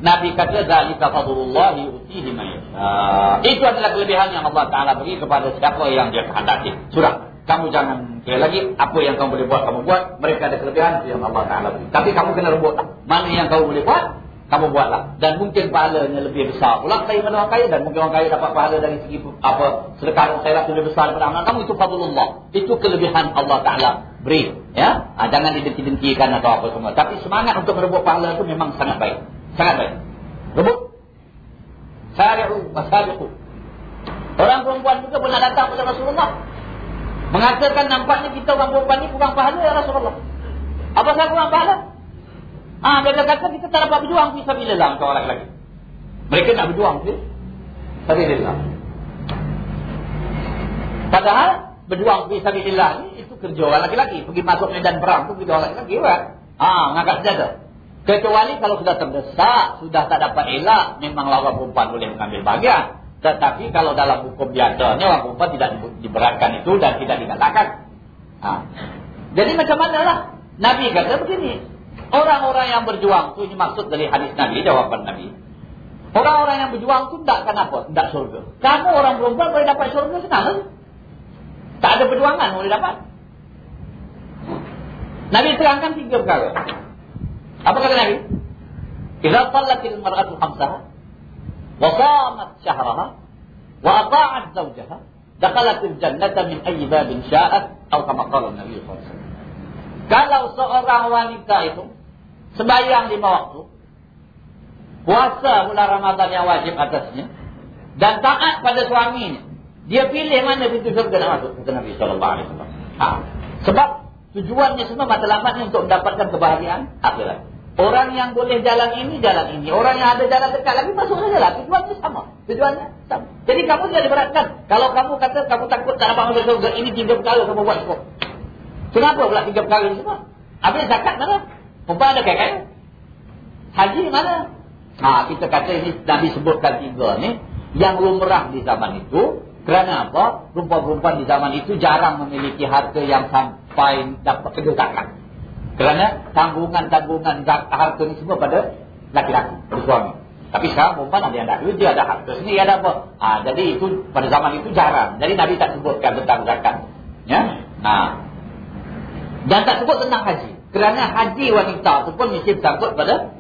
Speaker 1: Nabi kata zalika fadlullah yu'tihi man yasha. Itu adalah kelebihan yang Allah Taala beri kepada siapa yang dia kehendaki. Surah. Kamu jangan kira lagi apa yang kamu boleh buat kamu buat. Mereka ada kelebihan yang Allah Taala beri. Tapi kamu kena rebut Mana yang kamu boleh buat, kamu buatlah. Dan mungkin pahalanya lebih besar pula dari mana orang kaya dan mungkin orang kaya dapat pahala dari segi apa sedekah khairat lebih besar daripada amal kamu itu fadlullah. Itu kelebihan Allah Taala beri, ya. Ha, jangan didengki-dengkikan atau apa semua. Tapi semangat untuk merebut pahala itu memang sangat baik. Sangat baik. Rebut. Sari'u wasabiqu. Orang perempuan juga pernah datang kepada Rasulullah. Mengatakan nampaknya kita orang perempuan ini kurang pahala ya Rasulullah. Apa saya kurang pahala? Ah, mereka kata kita tak dapat berjuang fisabilillah untuk orang lagi. Mereka nak berjuang fisabilillah. Padahal berjuang fisabilillah ni itu kerja orang laki-laki. Pergi masuk medan perang tu kerja orang laki-laki. Ah, mengangkat senjata. Kecuali kalau sudah terdesak, sudah tak dapat elak, memang orang perempuan boleh mengambil bagian. Tetapi kalau dalam hukum biasanya orang perempuan tidak diberatkan itu dan tidak dikatakan. Ha. Jadi macam mana lah? Nabi kata begini. Orang-orang yang berjuang itu ini maksud dari hadis Nabi, jawaban Nabi. Orang-orang yang berjuang itu tidak akan apa? Tidak surga. Kamu orang perempuan boleh dapat surga senang. Tak ada perjuangan boleh dapat. Nabi terangkan tiga perkara. Apa kata Nabi? Idza tallatil mar'atu khamsaha shamat shahraha wa ata'at zawjaha dakhalatil jannata min ayyi babin sya'at atau kama qala Nabi sallallahu alaihi wasallam. Kalau seorang wanita itu sembahyang lima waktu, puasa bulan Ramadan yang wajib atasnya dan taat pada suaminya, dia pilih mana pintu surga nak masuk kata Nabi wasallam. Ha. Sebab tujuannya semua matlamatnya untuk mendapatkan kebahagiaan akhirat. Orang yang boleh jalan ini, jalan ini. Orang yang ada jalan dekat lagi, masuk saja lah. Tujuannya sama. Tujuannya sama. Jadi kamu tidak diberatkan. Kalau kamu kata kamu takut tak dapat masuk surga, ini tiga perkara kamu buat cukup. Kenapa pula tiga perkara ini semua? Habis zakat mana? Perempuan ada kaya Haji mana? Ha, kita kata ini Nabi sebutkan tiga ni. Yang lumrah di zaman itu. Kerana apa? Perempuan-perempuan di zaman itu jarang memiliki harta yang sampai dapat kedua zakat. Kerana tanggungan-tanggungan harta ni semua pada laki-laki, suami. Tapi sekarang perempuan ada yang ada dia ada harta sendiri, ada apa. Ha, jadi itu pada zaman itu jarang. Jadi Nabi tak sebutkan tentang zakat. Ya? Nah. Dan tak sebut tentang haji. Kerana haji wanita itu pun mesti bersangkut pada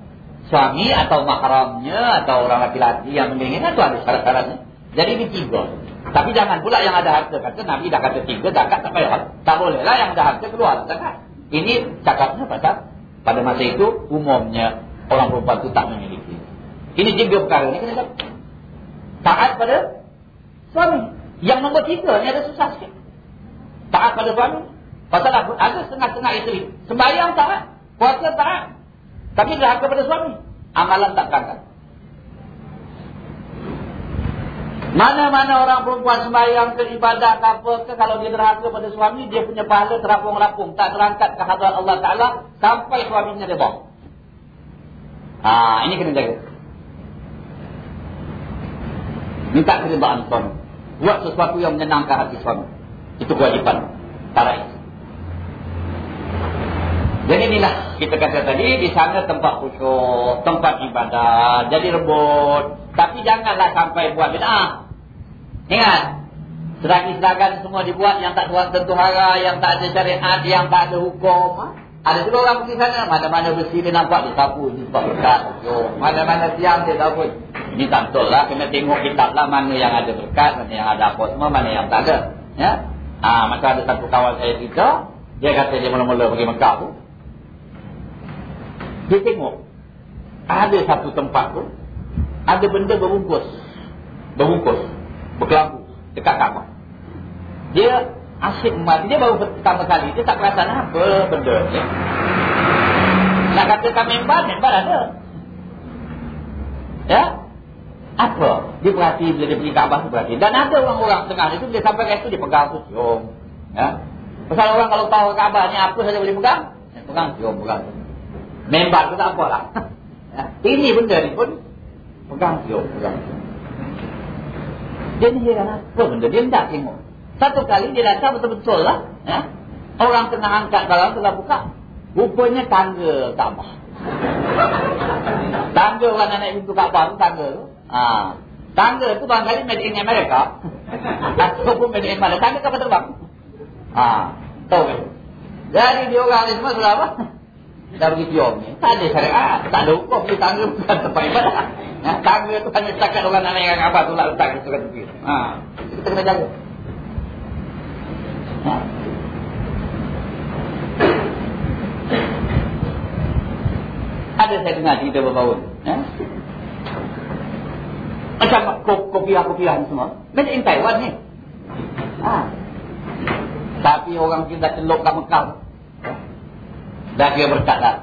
Speaker 1: suami atau mahramnya atau orang laki-laki yang menginginkan itu ada syarat-syaratnya. Jadi ini tiga. Tapi jangan pula yang ada harta. Kata Nabi dah kata tiga, zakat tak payah. Tak bolehlah yang ada harta keluar zakat. Ini cakapnya pasal pada masa itu umumnya orang perempuan itu tak memiliki. Ini tiga perkara ini kena taat pada suami. Yang nombor tiga ni ada susah sikit. Taat pada suami. Pasal ada setengah-setengah isteri. Sembayang taat. Puasa taat. Tapi derhaka pada suami. Amalan tak berangkat. Mana-mana orang perempuan sembahyang ke ibadah ke apa ke kalau dia derhaka pada suami dia punya pahala terapung-rapung tak terangkat ke hadrat Allah Taala sampai suaminya bawa. Ha, ini kena jaga. Minta keridhaan suami. Buat sesuatu yang menyenangkan hati suami. Itu kewajipan para isteri. Jadi inilah kita kata tadi di sana tempat khusyuk, tempat ibadah, jadi rebut. Tapi janganlah sampai buat bid'ah. Ingat. Seragi-seragan semua dibuat yang tak tuan tentu hara, yang tak ada syariat, yang tak ada hukum. Ha? Ada juga orang pergi sana, mana-mana bersih dia nampak, dia sapu, dia sebab berkat. Mana-mana siang dia sapu. Ini tak betul lah, kena tengok kitab lah mana yang ada berkat, mana yang ada apa semua, mana yang tak ada. Ya? Ha, maka ada satu kawan saya cerita, dia kata dia mula-mula pergi Mekah tu. Dia tengok, ada satu tempat tu, ada benda berbungkus. Berbungkus. Berkelambu. Dekat kamar. Dia asyik mati. Dia baru pertama kali. Dia tak perasan apa benda ni. Nak katakan member, member ada. Ya? Apa? Dia perhati bila dia pergi Kaabah tu perhati. Dan ada orang-orang tengah itu dia sampai ke situ dia pegang tu cium. Ya? Pasal orang kalau tahu Kaabah ni apa saja boleh pegang. Pegang cium, pegang. Member tu tak apa lah. Ya? Ini benda ni pun pegang cium, pegang cium. Dia ni heran apa benda. Dia tak tengok. Satu kali dia datang betul-betul lah. Ya? Orang tengah angkat dalam telah buka. Rupanya tangga Kaabah. tangga orang nak naik pintu Kaabah tu tangga tu. Ha. Tangga tu barangkali made in America. Ataupun made in Malaysia. Tangga kapal terbang. Ha. Tahu kan? Jadi dia orang ni semua apa? Dah pergi tiong ni. Tak ada syariat. Tak ada hukum. Dia tangga bukan tempat ibadah. Ha. Tangga tu hanya setakat orang nak naik Kaabah tu lah letak. Kita kena Ha. Kita kena jaga. Ha. Ada saya dengar cerita berbau. Ya? Macam kopiah-kopiah semua. Made in Taiwan ni. Ha. Tapi orang kita celok kat Mekah. Dah kira berkat lah.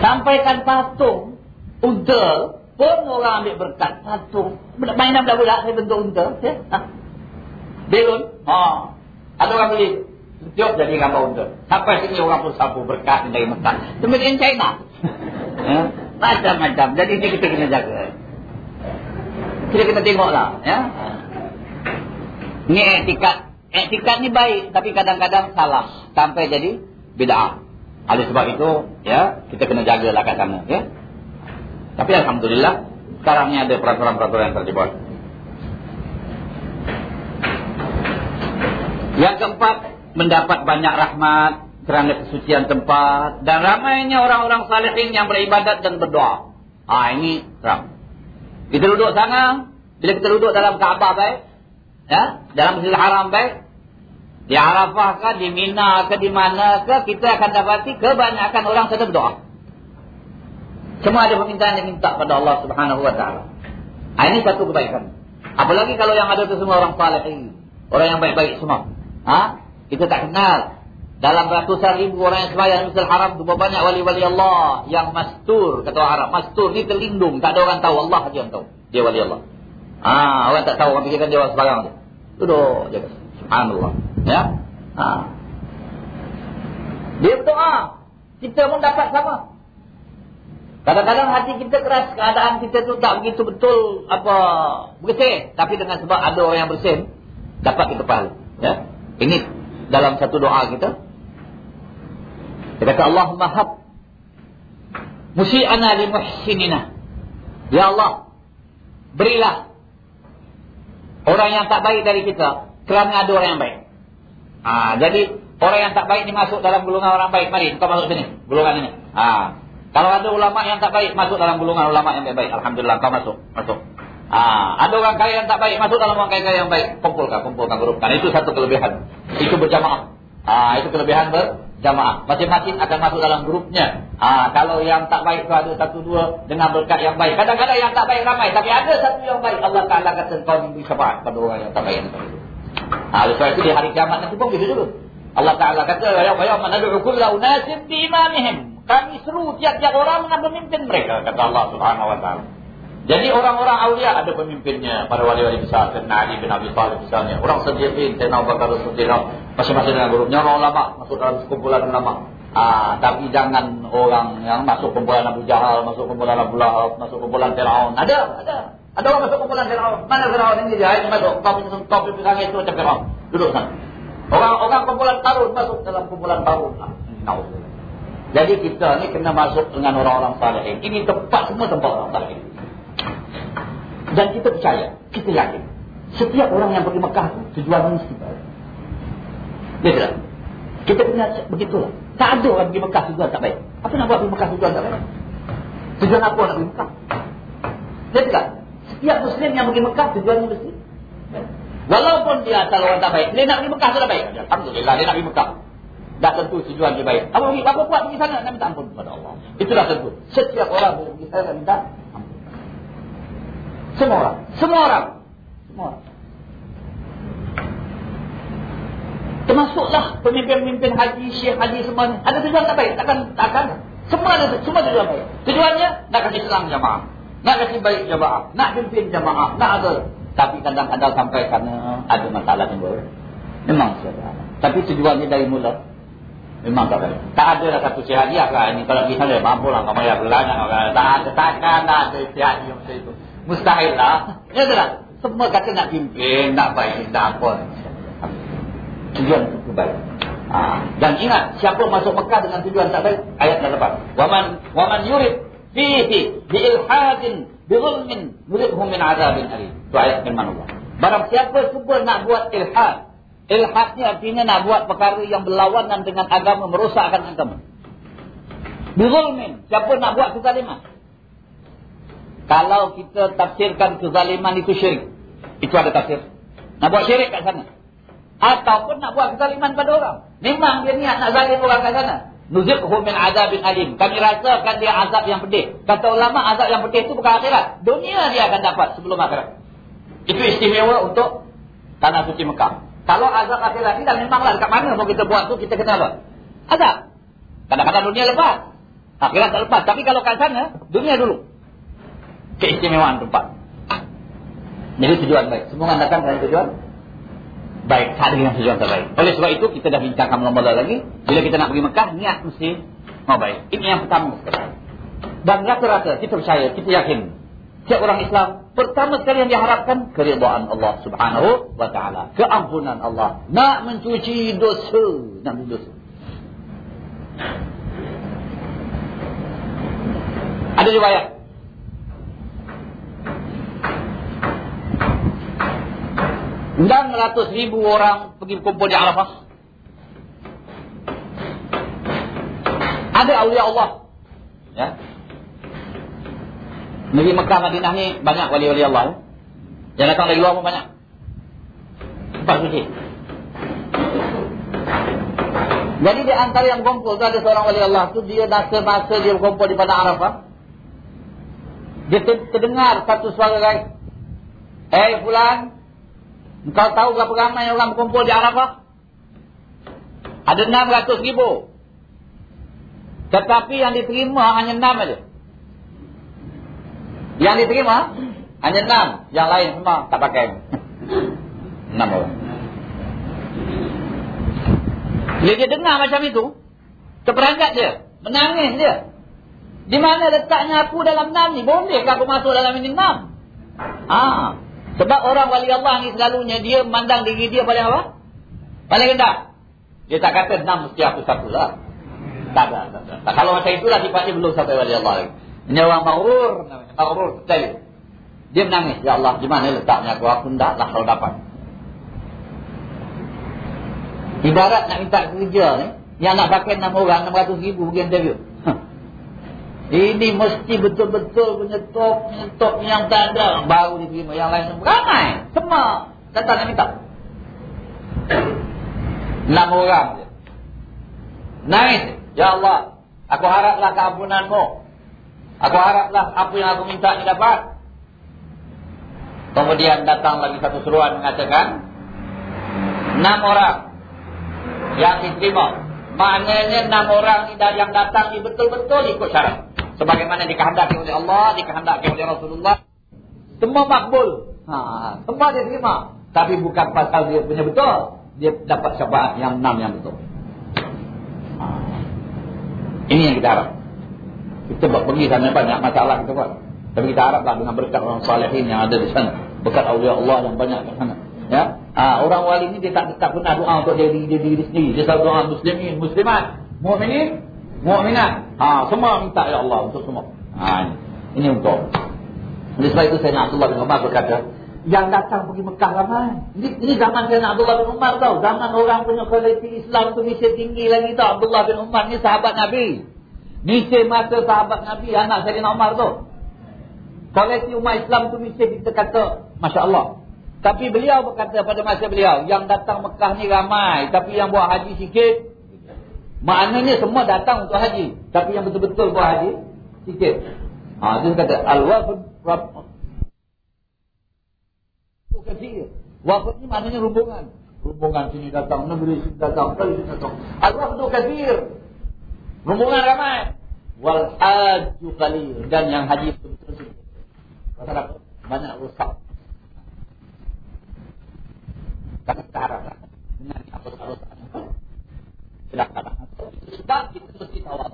Speaker 1: Sampaikan patung. Unta. Pun orang ambil berkat. Patung. Mainan budak-budak saya bentuk unta. Ya? Ha. Belon. Ha. Ada orang beli. Tiup jadi gambar unta. Sampai sini orang pun sapu berkat dari Mekah. In China. ya? Macam-macam. Jadi ini kita kena jaga. Kita kena tengoklah. Ya? Ini etikat. Etikat ni baik. Tapi kadang-kadang salah. Sampai jadi bid'ah. Oleh sebab itu, ya, kita kena jagalah kat sana. Ya? Tapi Alhamdulillah, sekarang ni ada peraturan-peraturan yang terdibuat. Yang keempat, mendapat banyak rahmat kerana kesucian tempat dan ramainya orang-orang salihin yang beribadat dan berdoa. Ah ini ram. Kita duduk sana, bila kita duduk dalam Kaabah baik, ya, dalam Masjidil Haram baik, di Arafah ke, di Mina ke, di mana ke, kita akan dapati kebanyakan orang sedang berdoa. Semua ada permintaan yang minta pada Allah Subhanahu Wa Taala. Ah, ini satu kebaikan. Apalagi kalau yang ada itu semua orang saleh, orang yang baik-baik semua. Ha? Kita tak kenal. Dalam ratusan ribu orang yang sembahyang Masjidil Haram tu banyak wali-wali Allah yang mastur kata orang Arab. Mastur ni terlindung, tak ada orang tahu, Allah saja yang tahu. Dia wali Allah. Ah, orang tak tahu orang fikirkan dia sembarang tu. Duduk. Subhanallah. Ya? Ha. Dia berdoa. Kita pun dapat sama. Kadang-kadang hati kita keras, keadaan kita tu tak begitu betul apa bersih, tapi dengan sebab ada orang yang bersih dapat kita pahala. Ya? Ini dalam satu doa kita. Kita kata Allahumma hab musi'ana li muhsinina. Ya Allah, berilah orang yang tak baik dari kita kerana ada orang yang baik. Ha, jadi orang yang tak baik ni masuk dalam golongan orang baik. Mari kau masuk sini, golongan ini. Ha. Kalau ada ulama yang tak baik masuk dalam golongan ulama yang baik. Alhamdulillah kau masuk, masuk. Ah, ada orang kaya yang tak baik masuk dalam orang kaya yang baik. Kumpulkan, kumpulkan, grupkan. Itu satu kelebihan. Itu berjamaah. Ah, itu kelebihan berjamaah. Masing-masing akan masuk dalam grupnya. Ah, kalau yang tak baik itu ada satu dua dengan berkat yang baik. Kadang-kadang yang tak baik ramai, tapi ada satu yang baik. Allah Taala kata kau memberi syafaat pada orang yang tak baik oleh sebab itu di hari kiamat nanti pun begitu dulu. Allah Taala kata, "Ya ya man nad'u kullu unasin bi imamihim." Kami seru tiap-tiap orang dengan pemimpin mereka, kata Allah Subhanahu wa taala. Jadi orang-orang awliya ada pemimpinnya para wali-wali besar Sayyidina Ali bin Abi Thalib misalnya. Orang sediqin Sayyidina Abu Bakar Siddiq masing-masing dengan grupnya orang ulama masuk dalam kumpulan ulama. Ah, tapi jangan orang yang masuk kumpulan Abu Jahal, masuk kumpulan Abu Lahab, masuk kumpulan Firaun. Ada, ada. Ada orang masuk kumpulan Firaun. Mana Firaun ini dia? Ini masuk. Kau punya top di belakang itu macam Firaun. Duduk sana. Orang-orang kumpulan Tarun masuk dalam kumpulan Tarun. Nah, Jadi kita ni kena masuk dengan orang-orang saleh. Ini tempat semua tempat orang saleh. Dan kita percaya, kita yakin. Setiap orang yang pergi Mekah tujuan mesti. Dia tidak. Kita kena begitulah. Tak ada orang pergi Mekah tujuan tak baik. Apa nak buat pergi Mekah tujuan tak baik? Tujuan apa nak pergi Mekah? Lihat tak? Setiap Muslim yang pergi Mekah tujuannya mesti. Walaupun dia asal orang tak baik. Dia nak pergi Mekah tak baik. Alhamdulillah dia nak pergi Mekah. Dah tentu tujuan dia baik. Apa pergi? Apa buat pergi sana? Nak minta ampun kepada Allah. Itulah tentu. Setiap orang boleh pergi sana minta ampun. Semua orang. Semua orang. Semua orang. Termasuklah pemimpin-pemimpin haji, syekh haji semua ni. Ada tujuan tak baik? Takkan, takkan. Semua ada semua tujuan baik. Tujuannya nak kasih selang jamaah. Nak kasih baik jamaah. Nak pimpin jamaah. Nak ada. Tapi kadang-kadang sampai kerana ada masalah timbul. Memang sudah. Tapi tujuannya dari mula. Memang tak baik. Tak ada lah satu syekh hadiah lah. Ini kalau kita ada mampu lah. Kamu yang berlanya. Tak ada. Takkan ada syekh hadiah macam itu. Mustahil lah. Ya sudah. Semua kata nak pimpin. Nak baik. Nak apa tujuan itu baik. Ha. Dan ingat, siapa masuk Mekah dengan tujuan tak baik, ayat yang lepas. Waman waman yurid fihi biilhadin bizulmin nuridhu min azabin alim. Itu ayat firman Allah. Barang siapa cuba nak buat ilhad, ilhad ni artinya nak buat perkara yang berlawanan dengan agama, merosakkan agama. Bizulmin, siapa nak buat kezaliman? Kalau kita tafsirkan kezaliman itu syirik, itu ada tafsir. Nak buat syirik kat sana. Ataupun nak buat kezaliman pada orang. Memang dia niat nak zalim orang kat sana. Nuzikhu min azabin alim. Kami rasakan dia azab yang pedih. Kata ulama azab yang pedih itu bukan akhirat. Dunia dia akan dapat sebelum akhirat. Itu istimewa untuk tanah suci Mekah. Kalau azab akhirat tidak memanglah dekat mana pun kita buat tu kita kena apa? Azab. Kadang-kadang dunia lepas. Akhirat tak lepas. Tapi kalau kat sana, dunia dulu. Keistimewaan tempat. Jadi tujuan baik. Semua mengatakan dengan tujuan baik, tak ada yang tujuan terbaik. Oleh sebab itu kita dah bincangkan mula-mula lagi, bila kita nak pergi Mekah, niat mesti mau baik. Ini yang pertama. Dan rata-rata kita percaya, kita yakin, setiap orang Islam pertama sekali yang diharapkan keridhaan Allah Subhanahu wa taala, keampunan Allah, nak mencuci dosa, nak dosa. Ada riwayat Undang ratus ribu orang pergi kumpul di Arafah. Ada awliya Allah. Ya. Negeri Mekah Madinah ni banyak wali-wali Allah. Ya. Yang datang dari luar pun banyak. Empat suci. Jadi di antara yang kumpul tu ada seorang wali Allah tu dia masa-masa dia kumpul di pada Arafah. Dia terdengar satu suara lain. Eh hey, fulan, Engkau tahu berapa ramai orang berkumpul di Arafah? Ada 600 ribu. Tetapi yang diterima hanya 6 saja. Yang diterima hanya 6. Yang lain semua tak pakai. 6 orang. Bila dia dengar macam itu, terperanjat dia. Menangis dia. Di mana letaknya aku dalam 6 ni? Bolehkah aku masuk dalam ini 6? Ah. Sebab orang wali Allah ni selalunya dia memandang diri dia paling apa? Paling rendah. Dia tak kata enam mesti aku satu lah. Tak ada. Tak, tak. Kalau macam itulah sifatnya belum sampai wali Allah lagi. Ini orang. Ma'urur percaya. Dia menangis. Ya Allah, di mana letaknya aku? Aku tak lah kalau dapat. Ibarat nak minta kerja ni. Yang nak pakai enam orang, enam ratus ribu pergi interview. Ini mesti betul-betul menyetok, menyetok yang tak ada. Baru diterima. Yang lain semua. Ramai. Semua. Datang nak minta. Enam orang je. Nangis. Ya Allah. Aku haraplah keampunanmu. Aku haraplah apa yang aku minta ni dapat. Kemudian datang lagi satu seruan mengatakan. Enam orang. Yang diterima. Maknanya enam orang yang datang ni betul-betul ikut syarat sebagaimana dikehendaki oleh Allah, dikehendaki oleh Rasulullah. Semua makbul. Ha, semua dia terima. Tapi bukan pasal dia punya betul. Dia dapat syafaat yang enam yang betul. Ha. Ini yang kita harap. Kita buat pergi sana banyak masalah kita buat. Tapi kita haraplah dengan berkat orang salihin yang ada di sana. Berkat awliya Allah yang banyak di sana. Ya? Ha, orang wali ini dia tak, tak pernah doa untuk diri, diri, diri sendiri. Dia selalu doa muslimin, muslimat, mu'minin, Mu'minat. Ha, semua minta ya Allah untuk semua. Ha, ini, untuk. Oleh sebab itu saya nak Abdullah bin Umar berkata, yang datang pergi Mekah ramai. Ini, ini zaman saya Abdullah bin Umar tau. Zaman orang punya kualiti Islam tu mesti tinggi lagi tau. Abdullah bin Umar ni sahabat Nabi. Mesti masa sahabat Nabi anak saya Umar tu. Kualiti umat Islam tu mesti kita kata Masya Allah. Tapi beliau berkata pada masa beliau. Yang datang Mekah ni ramai. Tapi yang buat haji sikit. Maknanya semua datang untuk haji. Tapi yang betul-betul buat haji sikit. Ha, dia kata al-wafd kecil. Wafat ni maknanya hubungan. Hubungan sini datang, negeri sini datang, kali sini datang. Al-wafdu kathir. Hubungan ramai. Wal haju kalir. Dan yang haji itu betul Pasal apa? Banyak rusak. Tapi kita harapkan. Dengan apa rusak. Silakan. Sebab kita mesti apa.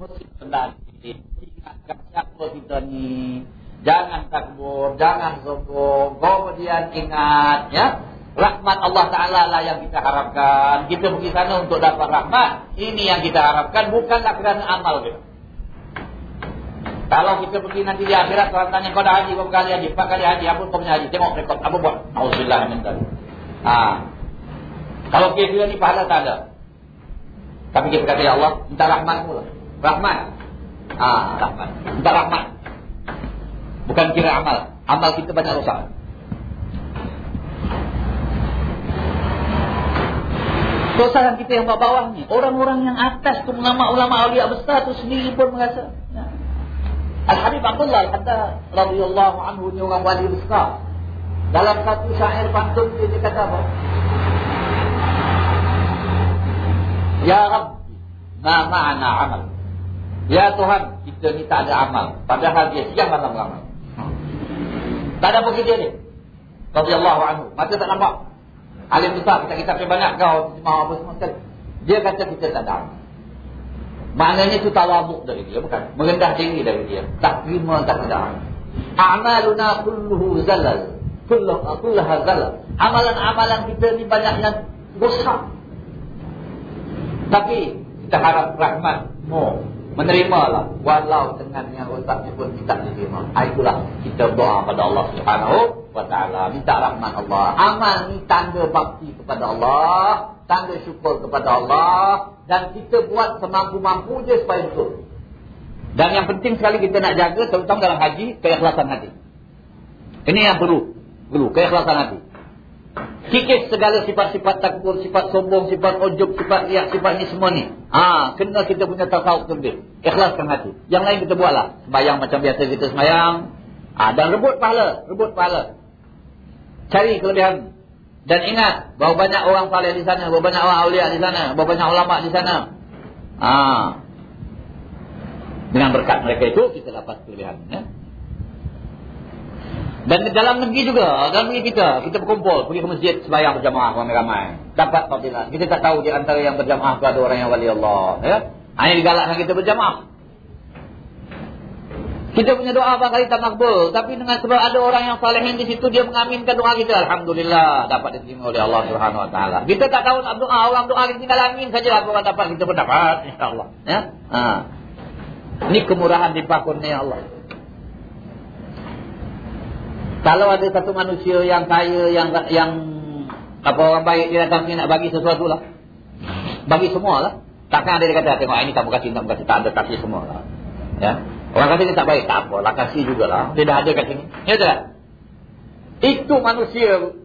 Speaker 1: Mesti tenang. Ingatkan siapa kita ni. Jangan takbur, jangan sombong. Kemudian ingat ya, rahmat Allah Taala lah yang kita harapkan. Kita pergi sana untuk dapat rahmat. Ini yang kita harapkan bukanlah kerana amal kita. Kalau kita pergi nanti di akhirat orang tanya kau dah haji berapa kali haji? Empat kali haji. Apa kau punya haji? Tengok rekod apa buat? Auzubillah min dzalik. Ha. Kalau kita ni pahala tak ada. Tapi kita kata ya Allah, minta rahmat pula. Rahmat. Ah, rahmat. Minta rahmat. Bukan kira amal. Amal kita banyak rosak. Yang kita yang bawah ni. Orang-orang yang atas tu ulama-ulama awliya besar tu sendiri pun merasa. Ya. Al-Habib Abdullah kata radhiyallahu anhu ni orang wali besar. Dalam satu syair pantun dia, dia kata apa? Ya Rabbi, ma ma'ana amal. Ya Tuhan, kita ni tak ada amal. Padahal dia siang malam amal. Tak ada bukit dia ni. Radiyallahu anhu. Mata tak nampak. Alim besar kita kita pergi banyak kau mau apa semua sekali. Dia kata kita tak ada. Maknanya itu tawabuk dari dia bukan merendah tinggi dari dia. Tak terima tak ada. Amaluna kulluhu zalal. Kulluh kulluh zalal. Amalan-amalan kita ni banyak yang rosak. Tapi kita harap rahmat mu menerimalah walau dengan yang rosaknya pun kita terima. Ah, itulah kita doa pada Allah Subhanahu wa taala, minta rahmat Allah. Amal ni tanda bakti kepada Allah, tanda syukur kepada Allah dan kita buat semampu-mampu je supaya betul. Dan yang penting sekali kita nak jaga terutama dalam haji keikhlasan hati. Ini yang perlu, perlu keikhlasan hati. Kikis segala sifat-sifat takbur, sifat sombong, sifat ujub, sifat riak, sifat ni semua ni. Ha, kena kita punya tasawuf sendiri. Ikhlaskan hati. Yang lain kita buatlah. Sembayang macam biasa kita sembayang. Ha, dan rebut pahala. Rebut pahala. Cari kelebihan. Dan ingat, bahawa banyak orang salih di sana. Bahawa banyak orang awliya di sana. Bahawa banyak ulama di sana. Ha. Dengan berkat mereka itu, kita dapat kelebihan. Ya. Dan dalam negeri juga, dalam negeri kita, kita berkumpul, pergi ke masjid sembahyang berjamaah ramai-ramai. Dapat fadilah. Kita tak tahu di antara yang berjamaah ada orang yang wali Allah. Ya? Hanya digalakkan kita berjamaah. Kita punya doa apa kali tak makbul. Tapi dengan sebab ada orang yang salehin di situ, dia mengaminkan doa kita. Alhamdulillah, dapat diterima oleh Allah Subhanahu Wa Taala. Kita tak tahu nak doa, orang doa kita tinggal amin saja. Apa dapat, kita pun dapat. InsyaAllah. Ya? Ha. Ini kemurahan di kurnia Allah. Kalau ada satu manusia yang kaya yang yang apa orang baik dia datang nak bagi sesuatu lah. Bagi semua lah. Takkan ada dia kata tengok ini tak kasih tak kasih tak ada kasih semua lah. Ya. Orang kata dia tak baik tak apa lah kasih jugalah. Dia dah ada kat sini. Ya tak? Itu manusia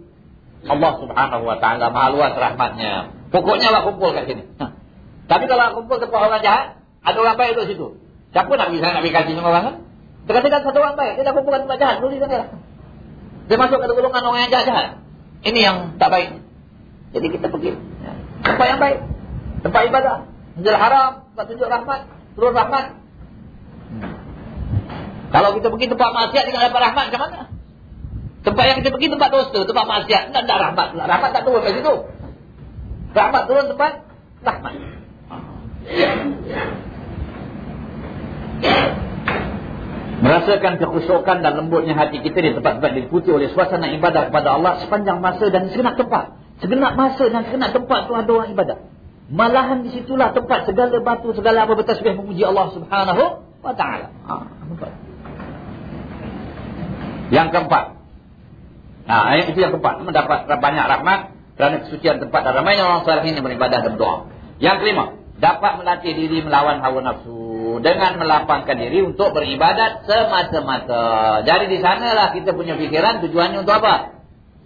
Speaker 1: Allah Subhanahu wa taala Maha luas rahmatnya. Pokoknya lah kumpul kat sini. Ha. Tapi kalau kumpul tempat orang jahat, ada orang baik di situ. Siapa nak bisa nak bagi kasih semua orang kan? Terkadang satu orang baik, dia dah kumpul kat tempat jahat, tulis sana lah. Dia masuk ke golongan orang yang jahat. Ini yang tak baik. Jadi kita pergi. Ya. Tempat yang baik. Tempat ibadah. Menjel haram. Tempat tunjuk rahmat. Turun rahmat. Hmm. Kalau kita pergi tempat maksiat dengan dapat rahmat macam mana? Tempat yang kita pergi tempat dosa. Tempat maksiat. Tak ada rahmat. Rahmat tak turun ke situ. Rahmat turun tempat rahmat. Merasakan kekhusyukan dan lembutnya hati kita di tempat-tempat diikuti oleh suasana ibadah kepada Allah sepanjang masa dan segenap tempat. Segenap masa dan segenap tempat itu ada orang ibadah. Malahan di situlah tempat segala batu, segala apa bertasbih memuji Allah subhanahu wa ta'ala. Ha, Yang keempat. Ha, itu yang keempat. Mendapat banyak rahmat kerana kesucian tempat dan ramainya orang saleh ini beribadah dan berdoa. Yang kelima, dapat melatih diri melawan hawa nafsu dengan melapangkan diri untuk beribadat semata-mata. Jadi di sanalah kita punya fikiran tujuannya untuk apa?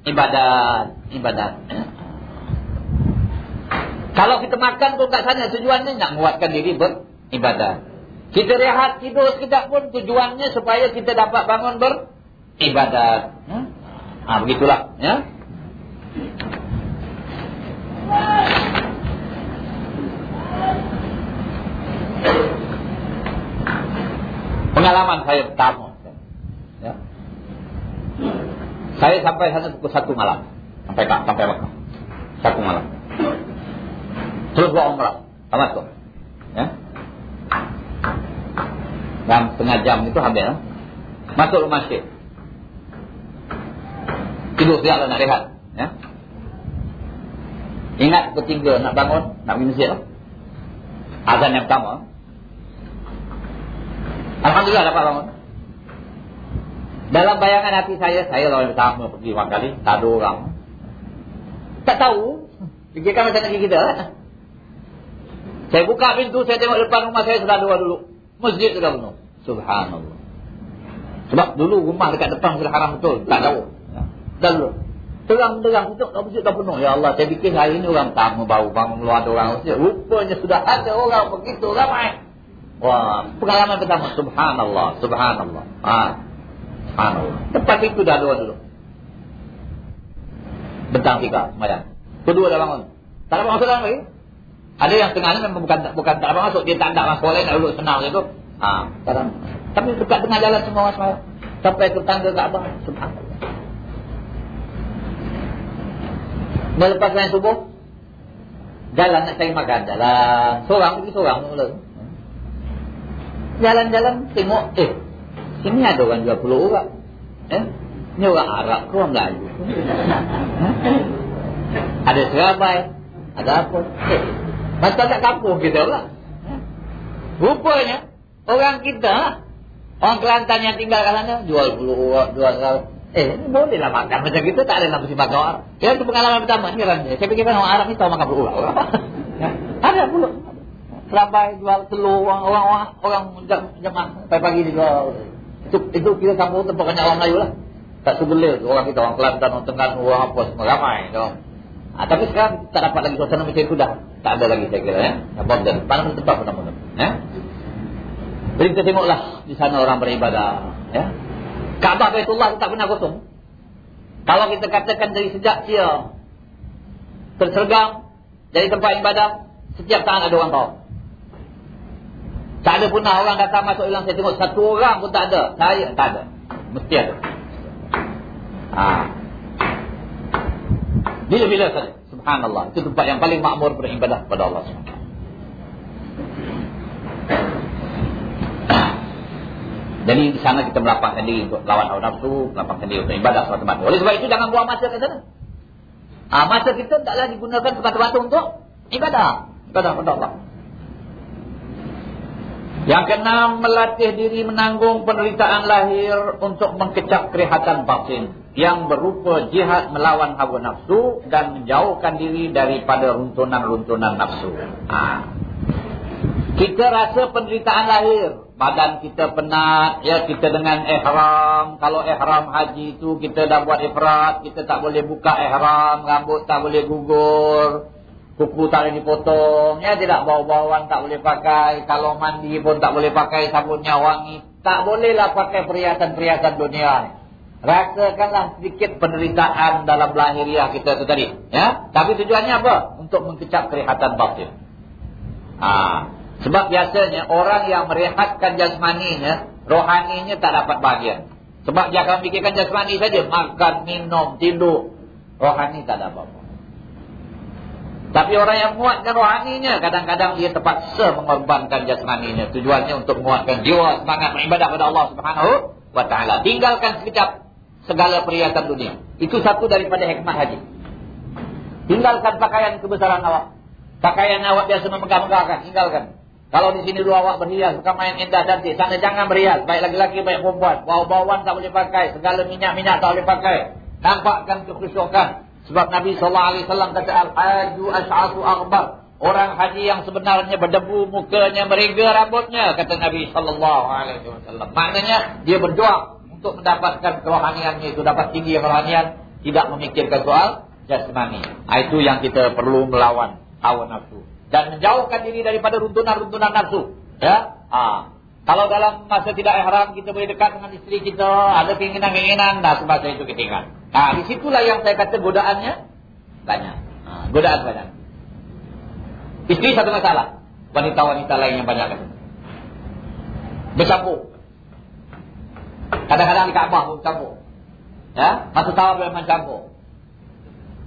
Speaker 1: Ibadat, ibadat. Kalau kita makan pun kat sana tujuannya nak menguatkan diri beribadat. Kita rehat tidur sekejap pun tujuannya supaya kita dapat bangun beribadat. Ha, ha begitulah, ya. Pengalaman saya pertama. Ya. Saya sampai sana pukul satu malam. Sampai tak sampai Mekah. Satu malam. Terus buat umrah. Tamat tu. Ya. Dalam setengah jam itu habis. Masuk rumah syekh. Tidur siap nak rehat. Ya. Ingat ketiga nak bangun, nak pergi masjid. Azan yang pertama. Alhamdulillah dapat bangun. Dalam bayangan hati saya, saya lawan pertama pergi orang kali, tak ada orang. Tak tahu. Fikirkan macam negeri kita. Saya buka pintu, saya tengok depan rumah saya sudah dua dulu. Masjid sudah penuh. Subhanallah. Sebab dulu rumah dekat depan sudah haram betul. Tak tahu. Dah dulu. Terang-terang tutup dah masjid dah penuh. Ya Allah, saya fikir hari ini orang tamu baru bangun keluar ada orang masjid. Rupanya sudah ada orang begitu ramai. Wah, pengalaman pertama. Subhanallah, subhanallah. Ha. Subhanallah. Tempat itu dah dua dulu. Bentang tiga, semayang. Kedua dah bangun. Tak ada masuk lagi. Ada yang tengah memang bukan bukan tak ada masuk. Dia tak ada orang sekolah nak duduk senang itu. Ha, sekarang. Tapi dekat tengah jalan semua orang semayang. Sampai ke tangga abang. Subhanallah. Melepas main subuh Jalan nak cari makan Jalan Seorang pergi seorang mula Jalan-jalan Tengok Eh Sini ada orang jual puluh orang Eh Ini orang Arab ke orang Melayu eh? Ada serabai Ada apa Eh Macam tak kampung kita pula eh? Rupanya Orang kita Orang Kelantan yang tinggal kat sana Jual puluh orang Jual serabai Eh, bolehlah makan macam kita tak ada mesti makan orang. Ya, itu pengalaman pertama. Ini Heran Saya fikirkan orang Arab ni tahu makan berulang. ya. Ada pula. Serabai jual telur orang orang jemaah pagi-pagi dijual. Itu itu kita kampung tempat banyak orang Melayu lah. Tak sebelah tu orang kita orang Kelantan, orang Terengganu, orang apa semua ramai. Ha, tapi sekarang tak dapat lagi suasana macam itu dah. Tak ada lagi saya kira ya. Apa dan mana tempat pun nama ya. Jadi kita tengoklah di sana orang beribadah ya. Kaabah Baitullah tak pernah kosong. Kalau kita katakan dari sejak dia tersergam dari tempat ibadah, setiap saat ada orang tahu. Tak ada pun orang datang masuk hilang saya tengok satu orang pun tak ada. Saya tak ada. Mesti ada. Ha. Bila-bila saja. Subhanallah. Itu tempat yang paling makmur beribadah kepada Allah SWT. Jadi di sana kita melapangkan diri untuk lawan hawa nafsu, melapangkan diri untuk ibadah semata-mata. Oleh sebab itu jangan buang masa ke sana. Ah, masa kita taklah digunakan semata-mata untuk ibadah. Ibadah kepada Allah. Yang keenam, melatih diri menanggung penderitaan lahir untuk mengkecap kerihatan batin. Yang berupa jihad melawan hawa nafsu dan menjauhkan diri daripada runtunan-runtunan nafsu. Ah. Kita rasa penderitaan lahir badan kita penat ya kita dengan ihram kalau ihram haji itu kita dah buat ifrat kita tak boleh buka ihram rambut tak boleh gugur kuku tak boleh dipotong. Ya tidak bau-bauan tak boleh pakai. Kalau mandi pun tak boleh pakai sabunnya wangi. Tak bolehlah pakai perhiasan-perhiasan dunia. Rasakanlah sedikit penderitaan dalam lahiriah kita itu tadi. Ya? Tapi tujuannya apa? Untuk mengkecap kelihatan batin. Ah sebab biasanya orang yang merehatkan jasmaninya, rohaninya tak dapat bahagian. Sebab dia akan fikirkan jasmani saja, makan, minum, tidur. Rohani tak apa-apa. Tapi orang yang menguatkan rohaninya, kadang-kadang dia terpaksa mengorbankan jasmaninya. Tujuannya untuk menguatkan jiwa, semangat beribadah kepada Allah Subhanahu taala. Tinggalkan sekejap segala perhiasan dunia. Itu satu daripada hikmah haji. Tinggalkan pakaian kebesaran awak. Pakaian awak biasa memegah-megahkan, tinggalkan. Kalau di sini dua awak berhias, bukan main indah cantik. Sana jangan berhias. Baik lagi laki baik perempuan. Bau-bauan tak boleh pakai. Segala minyak-minyak tak boleh pakai. Nampakkan kekhusyukan. Sebab Nabi SAW kata Al-Haju Ash'atu Akhbar. Orang haji yang sebenarnya berdebu mukanya, mereka rambutnya. Kata Nabi SAW. Maknanya dia berjuang untuk mendapatkan kerohaniannya itu. Dapat tinggi kerohanian. Tidak memikirkan soal jasmani. Ha, itu yang kita perlu melawan hawa nafsu. Dan menjauhkan diri daripada runtunan-runtunan nafsu. Ya, ha. Kalau dalam masa tidak ihram kita boleh dekat dengan isteri kita, ada keinginan-keinginan, dah semasa itu ingat. Nah, disitulah yang saya kata godaannya banyak. Ha, godaan banyak. Isteri satu masalah. Wanita-wanita lain yang banyak kata. Bercampur. Kadang-kadang di Kaabah pun bercampur. Ya, masa tawaf memang campur.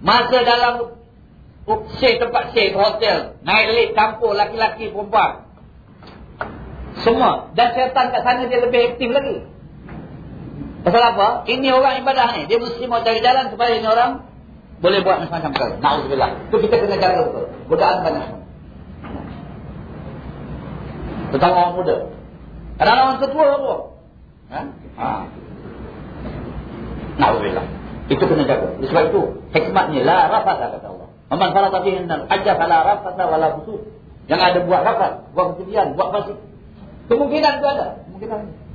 Speaker 1: Masa dalam stay tempat stay hotel, naik lift campur laki-laki perempuan. Semua. Dan syaitan kat sana dia lebih aktif lagi. Pasal apa? Ini orang ibadah ni. Dia mesti mau cari jalan supaya ini orang boleh buat macam-macam perkara. Na'udzubillah. Itu kita kena jaga betul. Godaan banyak. Tentang orang muda. Kadang orang tetua apa? Ha? Ha. Na'udzubillah. Itu kena jaga. Sebab itu, hikmatnya la rafasa kata Allah. Aman fala tafihin dan hajjah fala rafasa wala busuk. Yang ada buat rafat, buat kesedihan, buat fasik. Kemungkinan itu ada. Kemungkinan.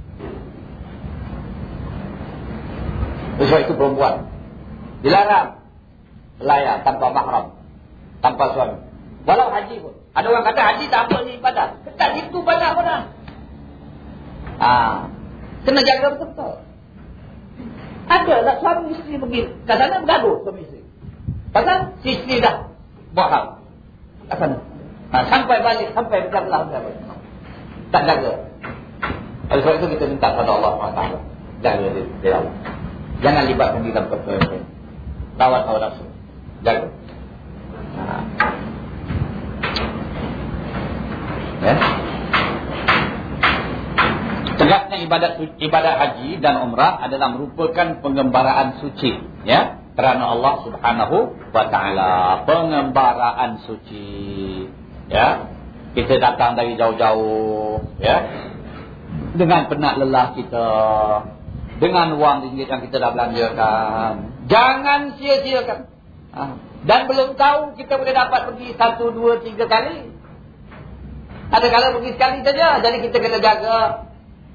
Speaker 1: Sebab itu perempuan. Dilarang. Belayar tanpa mahram. Tanpa suami. Walau haji pun. Ada orang kata haji tak apa ni ibadah. Tak itu banyak orang. Ah, Kena jaga betul-betul. Ada tak suami isteri pergi. Sana bergaduh suami isteri. Pasal si isteri dah buat hal. Kat sana. Ha, sampai balik, sampai berjalan belah tak jaga. Oleh sebab itu kita minta kepada Allah SWT. Jaga dia, dia. Jangan libatkan diri dalam ini. Lawan hawa nafsu. Jaga. Ha. Ya. Tegaknya ibadat ibadat haji dan umrah adalah merupakan pengembaraan suci, ya, kerana Allah Subhanahu wa taala pengembaraan suci, ya. Kita datang dari jauh-jauh ya. Dengan penat lelah kita, dengan wang ringgit yang kita dah belanjakan, jangan sia-siakan. Ha. Dan belum tahu kita boleh dapat pergi satu, dua, tiga kali. Ada kala pergi sekali saja, jadi kita kena jaga.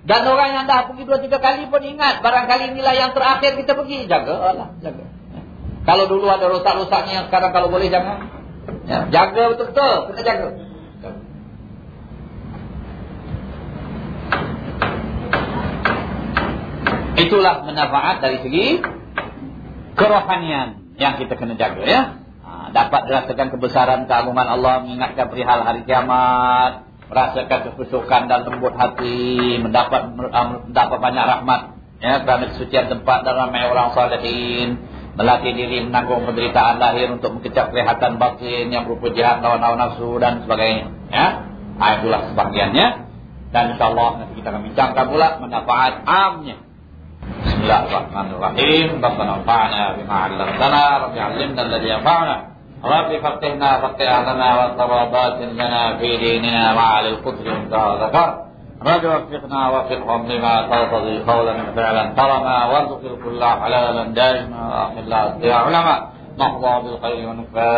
Speaker 1: Dan orang yang dah pergi dua, tiga kali pun ingat, barangkali inilah yang terakhir kita pergi. Jaga jaga. Kalau dulu ada rosak-rosaknya sekarang kalau boleh jangan. Ya, jaga betul-betul, kena jaga. Itulah manfaat dari segi kerohanian yang kita kena jaga ya. Dapat dirasakan kebesaran keagungan Allah, mengingatkan perihal hari kiamat, merasakan kesusukan dan lembut hati, mendapat mendapat banyak rahmat ya kerana kesucian tempat dan ramai orang salihin, melatih diri menanggung penderitaan lahir untuk mengecap kelihatan batin yang berupa jihad lawan hawa nafsu dan sebagainya ya. Ha, itulah sebahagiannya. Dan insyaAllah nanti kita akan bincangkan pula manfaat amnya بسم الله الرحمن الرحيم ربنا انفعنا بما علمتنا رب علمنا الذي ينفعنا رب فقهنا فقه اهلنا والطرابات لنا في ديننا وعلى القدر انت ذكر رب وفقنا وفقهم لما ترتضي قولا وفعلا كرما وارزق الكل حلالا دائما واخر لا يا علماء نحظى بالخير ونكفى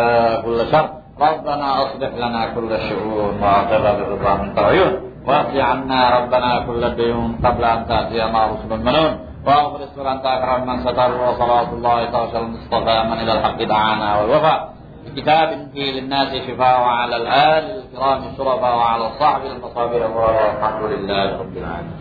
Speaker 1: كل شر ربنا اصلح لنا كل الشؤون واقر بالرضا من العيون واقض عنا ربنا كل ديون قبل ان تاتي ما رسل المنون واغفر استر انت اكرم من ستر وصلاة الله توصل المصطفى من إلى الحق دعانا والوفاء بكتاب فيه للناس شفاء وعلى الآل الكرام الشرفاء وعلى الصحب المصابيح والحمد لله رب العالمين.